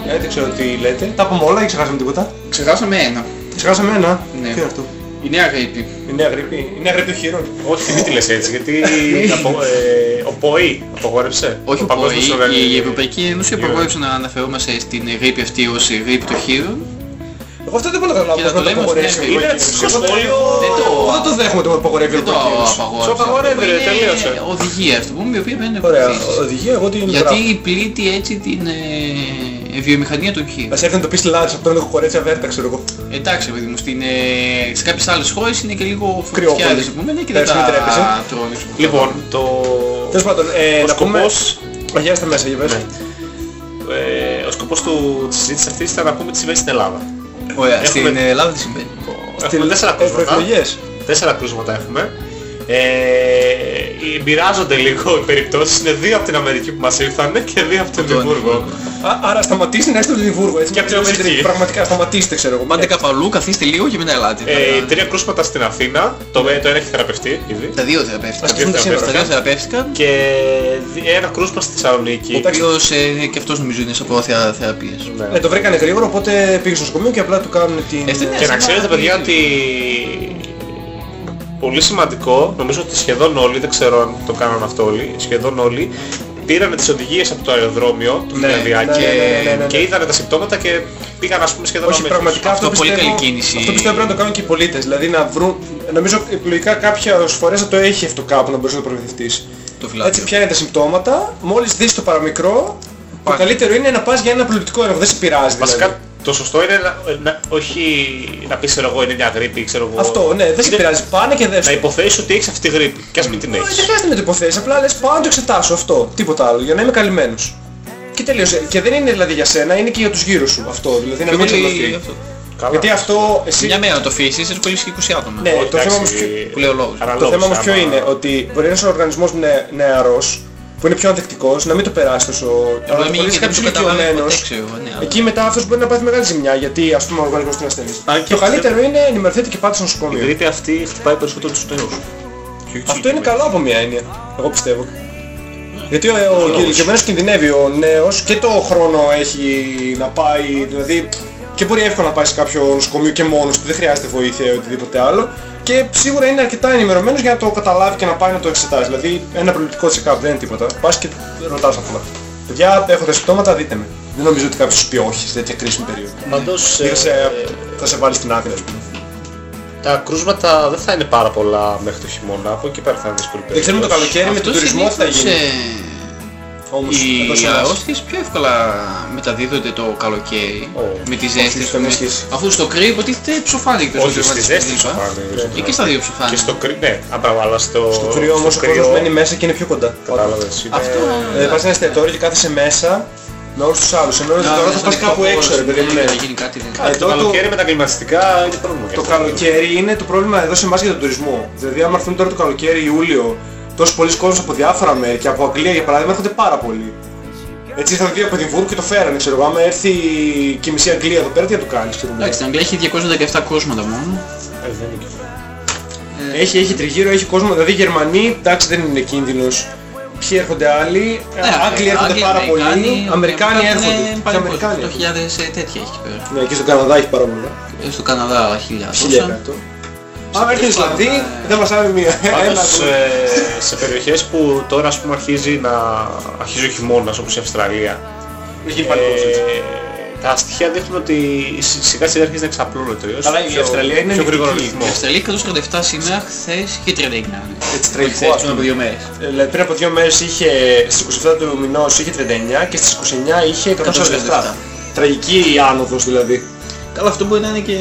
Ε, δεν ξέρω τι λέτε. Τα πούμε όλα ή ξεχάσαμε τίποτα; Ξεχάσαμε ένα. Ξεχάσαμε ένα. Ναι. Τι είναι αυτό; Η νέα γρήπη. Η νέα γρήπη. Η νέα γρήπη των χείρων. Όχι, μην τη λες έτσι, γιατί *laughs* απο, ε, ο ΠΟΗ απογόρευσε. Όχι ο Παγκόσμιος ΠΟΗ, Οργανισμός. η Ευρωπαϊκή Ένωση απαγόρευσε να αναφερόμαστε στην γρήπη αυτή ως γρήπη των χείρων. Εγώ αυτό δεν μπορώ να καταλάβω Και πώς να να το το λέμε απαγορεύσει. ως η νέα Είναι Ευρωπαϊκή ρατσιστικό Ένωση. σχόλιο. Δεν το- Εγώ δεν το δέχομαι το απαγορεύει η Δεν το Ευρωπαϊκή Ένωση. απαγόρευσε. Το απαγορεύει, ρε, Είναι τελείωσε. οδηγία, ας το πούμε, η οποία δεν είναι Ωραία. βοηθήσει. Οδηγία εγώ την Γιατί γράφω. πλήττει έτσι την ε, βιομηχανία των χείρων. Ας έρθει να το πεις Λάρις από τώρα το κορέτσι αβέρτα ξέρω εγώ. Εντάξει, παιδί μου, στην, ε, σε κάποιες άλλες χώρες είναι και λίγο Κρυόχολη. φωτιάδες, πούμε, ναι, και δεν Πες, μην τρέπεσαι. τα τρώνε. ξέρω. Λοιπόν, το... Τέλος πάντων, ε, ο να πούμε... σκοπός... Αγιά στα μέσα, για πες. Ναι. Ε, ο σκοπός του, της συζήτησης αυτής ήταν να πούμε τι συμβαίνει στην Ελλάδα. Ωραία, Έχουμε- στην Ελλάδα τι συμβαίνει; Έχουμε τέσσερα κρούσματα. Ευρωεκλογές. Τέσσερα κρούσματα έχουμε. Ε, μοιράζονται λίγο οι περιπτώσεις. Είναι δύο από την Αμερική που μας ήρθαν και δύο από το Από το Λιβούργο. Edimburgo. Α, Άρα σταματήστε να είστε στο Λιβούργο, έτσι. Και με από την την Αμερική. Πραγματικά σταματήστε, ξέρω εγώ. Μάντε καπαλού, καθίστε λίγο και μετά ελάτε. Ε, τρία κρούσματα στην Αθήνα. Το, το ένα έχει θεραπευτεί ήδη. Τα δύο θεραπεύτηκαν. Ασκηθούν τα σύνορα. Τα δύο θεραπεύτηκαν. Και δι- ένα κρούσμα στη Θεσσαλονίκη. Ο οποίος ε, και αυτός νομίζω είναι σε πρόθυρα θεραπείας. Ναι. Ε, το βρήκανε γρήγορα, οπότε πήγε στο νοσοκομείο και απλά του κάνουν την... Ε, αυτή είναι Και να ξέρετε παιδιά ότι πολύ σημαντικό, νομίζω ότι σχεδόν όλοι, δεν ξέρω αν το κάνανε αυτό όλοι, σχεδόν όλοι, πήραν τις οδηγίες από το αεροδρόμιο του Ναι, Φιλανδιακή ναι, ναι, ναι, ναι, ναι. και είδανε τα συμπτώματα και πήγαν ας πούμε σχεδόν Όχι, αμέσως. πραγματικά αυτό, Αυτό πολύ πιστεύω, καλή κίνηση. Αυτό πιστεύω πρέπει να το κάνουν και οι πολίτες. Δηλαδή να βρουν... Νομίζω επιλογικά κάποιες φορές θα το έχει αυτό κάπου να μπορείς να το προμηθευτείς. Το φυλάδιο. Έτσι πιάνει τα συμπτώματα, μόλις δεις το παραμικρό, το Πάει. καλύτερο είναι να πας για ένα προληπτικό έργο, δεν σε πειράζει δηλαδή. Βασικά το σωστό είναι να, να- όχι να πεις ξέρω εγώ είναι μια γρήπη, ξέρω εγώ. Αυτό, ναι, δεν σε Είναι πειράζει. Πάνε και δες. Να υποθέσεις ότι έχεις αυτή τη γρήπη και ας μην την Ε, έχεις. Δεν χρειάζεται να το υποθέσεις, απλά λες πάω να το εξετάσω αυτό, τίποτα άλλο, για να είμαι καλυμμένος. Και τελείωσε. Και δεν είναι δηλαδή για σένα, είναι και για τους γύρω σου αυτό. Δηλαδή να Πιο μην πολύ τσαλωθεί. αυτό. Καλά. Γιατί αυτό εσύ... Μια μέρα να το αφήσεις, θα σου κολλήσει και 20 άτομα. Ναι, Όχι, το θέμα εντάξει, όμως ποιο- που λέει ο λόγος. Το αναλόγως, θέμα όμως ποιο άμα- είναι, ότι μπορεί ένας οργανισμός νε, νεαρός, που είναι πιο ανθεκτικός, να μην το περάσει τόσο... Εγώ Αλλά μην χωρίς και δεν κάποιος το καταλάβει ποτέ, ηλικιωμένος, ξέρω εγώ, ναι, αλλά- Εκεί μετά αυτός μπορεί να πάθει μεγάλη ζημιά, γιατί ας πούμε ο οργανισμός είναι ασθενής. Αν και Το καλύτερο είναι ενημερωθείτε και πάτε στο Η νοσοκομείο. γρήπη αυτή χτυπάει περισσότερο τους νέους. Και όχι τους Αυτό είναι ηλικιωμένους. καλό από μια έννοια, εγώ πιστεύω. Γιατί ο, ο ηλικιωμένος κινδυνεύει, ο νέος και το χρόνο έχει να πάει, δηλαδή και μπορεί εύκολα να πάει σε κάποιο νοσοκομείο και μόνος του, δεν χρειάζεται βοήθεια ή οτιδήποτε άλλο και σίγουρα είναι αρκετά ενημερωμένος για να το καταλάβει και να πάει να το εξετάσει. Δηλαδή ένα προληπτικό check-up δεν είναι τίποτα. Πας και ρωτάς απλά. Παιδιά, έχω τα συμπτώματα, δείτε με. Δεν νομίζω ότι κάποιος σου πει όχι σε τέτοια κρίσιμη περίοδο. Πάντως Ή θα σε, ε, θα σε βάλει στην άκρη, ας πούμε. τα κρούσματα δεν θα είναι πάρα πολλά μέχρι το χειμώνα, από εκεί πέρα θα είναι δύσκολη Δεν ξέρουμε το περίοδος. καλοκαίρι με Αυτό τον τουρισμό τι θα συνήθως, γίνει. Ε, Όμως, εδώ σε Οι εμάς. αρρώστιες πιο εύκολα μεταδίδονται το καλοκαίρι Ω. με τη ζέστη. Όχι, ας πούμε. δεν ισχύει. Αφού στο κρύο υποτίθεται ψοφάνει και Όχι, στη ζέστη είπα. ψοφάνει. Ή και στα δύο ψοφάνει. Και στο κρύο, ναι, αμπράβο, αλλά στο, Στο κρύο όμως ο κόσμος μένει μέσα και είναι πιο κοντά. Κατάλαβες. είναι- Αυτό... Δηλαδή πας σε ένα εστιατόριο και κάθεσαι μέσα με όλους τους άλλους. Ενώ τώρα θα πας κάπου έξω, ρε παιδί μου. ναι. Να γίνει κάτι. δεν- Α, Εδώ το το- καλοκαίρι με τα κλιματιστικά είναι πρόβλημα. Το καλοκαίρι είναι το πρόβλημα εδώ σε εμάς για τον τουρισμό. Δηλαδή άμα έρθουν τώρα το καλοκαίρι Ιούλιο, τόσο πολλοί κόσμος από διάφορα μέρη και από Αγγλία για παράδειγμα έρχονται πάρα πολλοί. Έτσι ήρθαν δύο από Εδιμβούργο και το φέρανε, ξέρω εγώ. Άμα έρθει και η μισή Αγγλία εδώ πέρα, τι να το κάνεις, ξέρω εγώ. Εντάξει, στην Αγγλία έχει 217 κρούσματα μόνο. Ε, δεν είναι και αυτό. Έχει, έχει τριγύρω, έχει κόσμο, δηλαδή Γερμανοί, εντάξει δεν είναι κίνδυνος. Ποιοι έρχονται άλλοι, Ναι, Άγγλοι έρχονται Άγγλοι, πάρα πολλοί, Αμερικάνοι, Αμερικάνοι είναι έρχονται. Και πάλι Αμερικάνοι. 8.000 τέτοια έχει εκεί πέρα. Ναι, και στον Καναδά έχει πάρα πολλά. Ε, Στο Καναδά 1.000. 1100. Άμα έρθει η Ισλανδή, δεν μας άρεσε μία. Ένα Πάντως ακόμα. ε, σε περιοχές που τώρα ας πούμε αρχίζει να αρχίζει ο χειμώνας όπως η Αυστραλία Έχει γίνει πάλι κόσμο, έτσι. ε, τα στοιχεία δείχνουν ότι σι- σιγά σιγά αρχίζει να εξαπλώνεται τελείως. Καλά, η Πιο- Αυστραλία είναι πιο γρήγορο ενεργική. ρυθμό. Η Αυστραλία 147 σήμερα, χθες είχε 39. Έτσι Όχι τραγικό χθες, ας πριν από πούμε. δύο μέρες. Ε, Δηλαδή πριν από δύο μέρες είχε, στις 27 του μηνός είχε 39 και στις 29 είχε 147. 147. Τραγική η άνοδος δηλαδή. Καλά, αυτό μπορεί να είναι και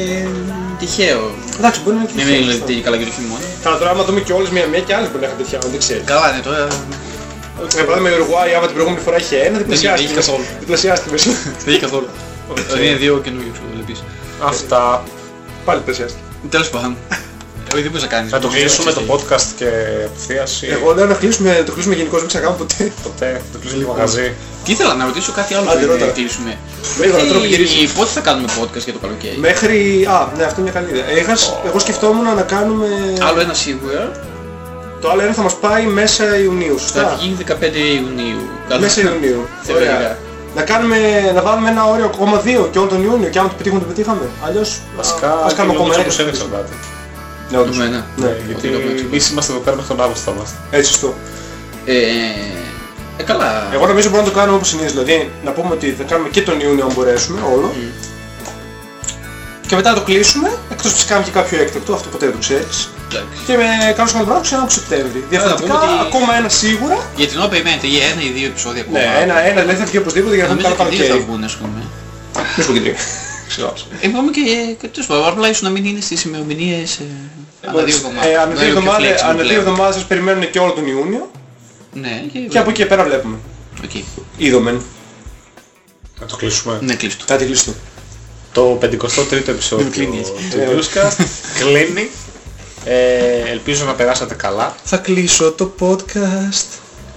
τυχαίο. Εντάξει, μπορεί να είναι Ναι, και μην τυχαίο λέτε αυτό. καλά για το χειμώνα. Καλά τώρα άμα δούμε και όλες μία-μία και άλλες μπορεί να έχουν τέτοια, αν δεν ξέρεις. Καλά είναι τώρα. Για παράδειγμα η Ουρουγουάη άμα την προηγούμενη φορά είχε ένα, διπλασιάστηκε. είχε καθόλου. Διπλασιάστηκε μέσα. Δεν είχε καθόλου. *laughs* Δηλαδή είναι δύο καινούργιους που βλέπεις. Αυτά. Πάλι διπλασιάστηκε. Τέλος πάντων. Όχι, δεν μπορείς να κάνεις. Θα το κλείσουμε το podcast και απευθείας ή Εγώ λέω να κλείσουμε, το κλείσουμε γενικώς, μην ξακάμε ποτέ. ποτέ το κλείσουμε το μαγαζί. Και ήθελα να ρωτήσω κάτι άλλο Άντε, πριν ρώτα. κλείσουμε. Γρήγορα, τώρα που Μέχρι γυρίζεις. πότε θα κάνουμε podcast για το καλοκαίρι; Μέχρι... Α, ναι, αυτό είναι μια καλή ιδέα. Έχα, εγώ σκεφτόμουν να κάνουμε... Άλλο ένα σίγουρα. Το άλλο ένα θα μας πάει μέσα Ιουνίου, Θα σωστά. βγει 15 Ιουνίου. Καλά. Μέσα Ιουνίου. Θεωρητικά. Ωραία. Να, κάνουμε, να βάλουμε ένα όριο ακόμα δύο και όλο τον Ιούνιο και αν το πετύχουμε το πετύχαμε. Αλλιώς Βασικά, ας κάνουμε ακόμα ένα. Όπως είναι εξαρτάται. Ναι, όντως. Δεδομένα. Ναι, Γιατί Ό,τι κάνουμε έξω. εμείς είμαστε εδώ πέρα μέχρι τον Αύγουστο θα είμαστε. Έτσι σωστό. Ε, ε, καλά. Εγώ νομίζω μπορούμε να το κάνουμε όπως συνήθως. Δηλαδή να πούμε ότι θα κάνουμε και τον Ιούνιο αν μπορέσουμε όλο. Και μετά να το κλείσουμε, εκτός φυσικά κάνουμε και κάποιο έκτακτο, αυτό ποτέ δεν το ξέρεις. Εντάξει. Και με κάνουμε σκαλοπράγμα ξανά από Σεπτέμβρη. Διαφορετικά πούμε ότι- ακόμα ένα σίγουρα. Για την ώρα περιμένετε ή ένα ή δύο επεισόδια ακόμα. Ναι, ένα, ένα δηλαδή θα βγει οπωσδήποτε για να δούμε Νομίζω καλό και δύο θα καλοκαίρι. βγουν ας πούμε. Μη σου πω και τρία. Ε, Είπαμε και και τέλος πάντων, απλά ίσως να μην είναι στις ημερομηνίες ε, ανά δύο εβδομάδες. Ε, Ανά Να δύο είναι πιο εβδομάδες- flexible ανά δύο πλέον. εβδομάδες σας περιμένουν και όλο τον Ιούνιο Ναι, και, και από εκεί και πέρα βλέπουμε. Οκ. Είδομεν. Να το κλείσουμε. Ναι, κλείστο. Κάτι κλειστό. Το 53ο επεισόδιο κλείνεις έτσι. του Newscast κλείνει. Ε, ελπίζω να περάσατε καλά. Θα κλείσω το podcast.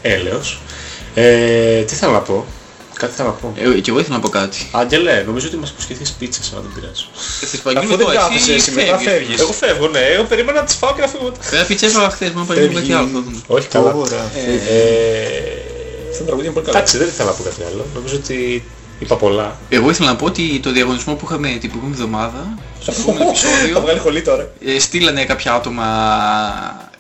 Έλεος. Ε, τι θέλω να πω. Κάτι θέλω να πω. Ε, και εγώ ήθελα να πω κάτι. Άγγελε, νομίζω ότι μας υποσχεθείς πίτσες, αλλά δεν πειράζει. Θες Αφού δεν κάθεσαι εσύ, μετά φεύγεις. Εγώ φεύγω, ναι. Εγώ περίμενα να τις φάω και να φύγω μετά. Πέρα πίτσα έβαλα χθες, μόνο περιμένουμε κάτι άλλο. θα δούμε. Όχι καλά. Ωραία. Ε, Αυτό το τραγούδι είναι πολύ καλό. εντάξει, δεν ήθελα να πω κάτι άλλο. Νομίζω ότι είπα πολλά. Εγώ ήθελα να πω ότι το διαγωνισμό που είχαμε την προηγούμενη εβδομάδα, *laughs* στο προηγούμενο Θα επεισόδιο, βγάλει χολή τώρα. ε, στείλανε κάποια άτομα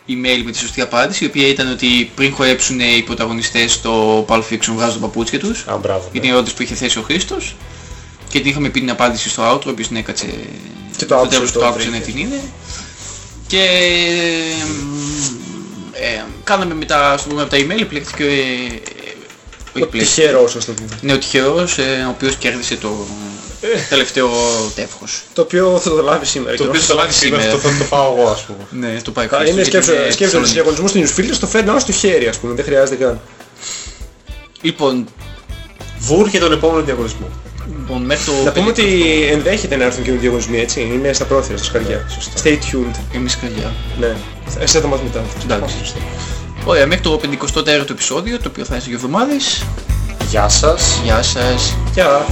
email με τη σωστή απάντηση, η οποία ήταν ότι πριν χορέψουν οι πρωταγωνιστές στο Pulp Fiction βγάζουν τα παπούτσια τους, Α, μπράβο. για ναι. την ερώτηση που είχε θέσει ο Χρήστος, και την είχαμε πει την απάντηση στο outro, ο οποίος την έκατσε Και το άκουσε, τέλος το το άκουσε βρήκε. να την είναι. Και ε, κάναμε μετά, στο πούμε, από τα email, επιλέχθηκε, ε, όχι επιλέχθηκε, Τυχερός ας το πούμε. ναι, ο τυχερός, ε, ο οποίος κέρδισε το τελευταίο τεύχος. Το οποίο θα το λάβει σήμερα. Το κιόλας. οποίο θα λάβει σήμερα, σήμερα. αυτό θα το φάω εγώ ας πούμε. Ναι, το πάει Α, Είναι σκέψε, σκέψε ότι διαγωνισμό στην Newsfilter το φέρνει όλο στο χέρι ας πούμε. Δεν χρειάζεται καν. Λοιπόν, Βουρ για τον επόμενο διαγωνισμό. λοιπόν, μέχρι το Να πούμε 50 ότι ενδέχεται να έρθουν και διαγωνισμοί έτσι. Είναι στα πρόθυρα, στα σκαριά. Stay tuned. Εμείς καρδιά. Ναι. Εσύ θα μας μετά. Εντάξει. Ωραία, μέχρι το 54ο επεισόδιο, το οποίο θα είναι σε δύο εβδομάδες. Γεια σας. Γεια σας. Γεια.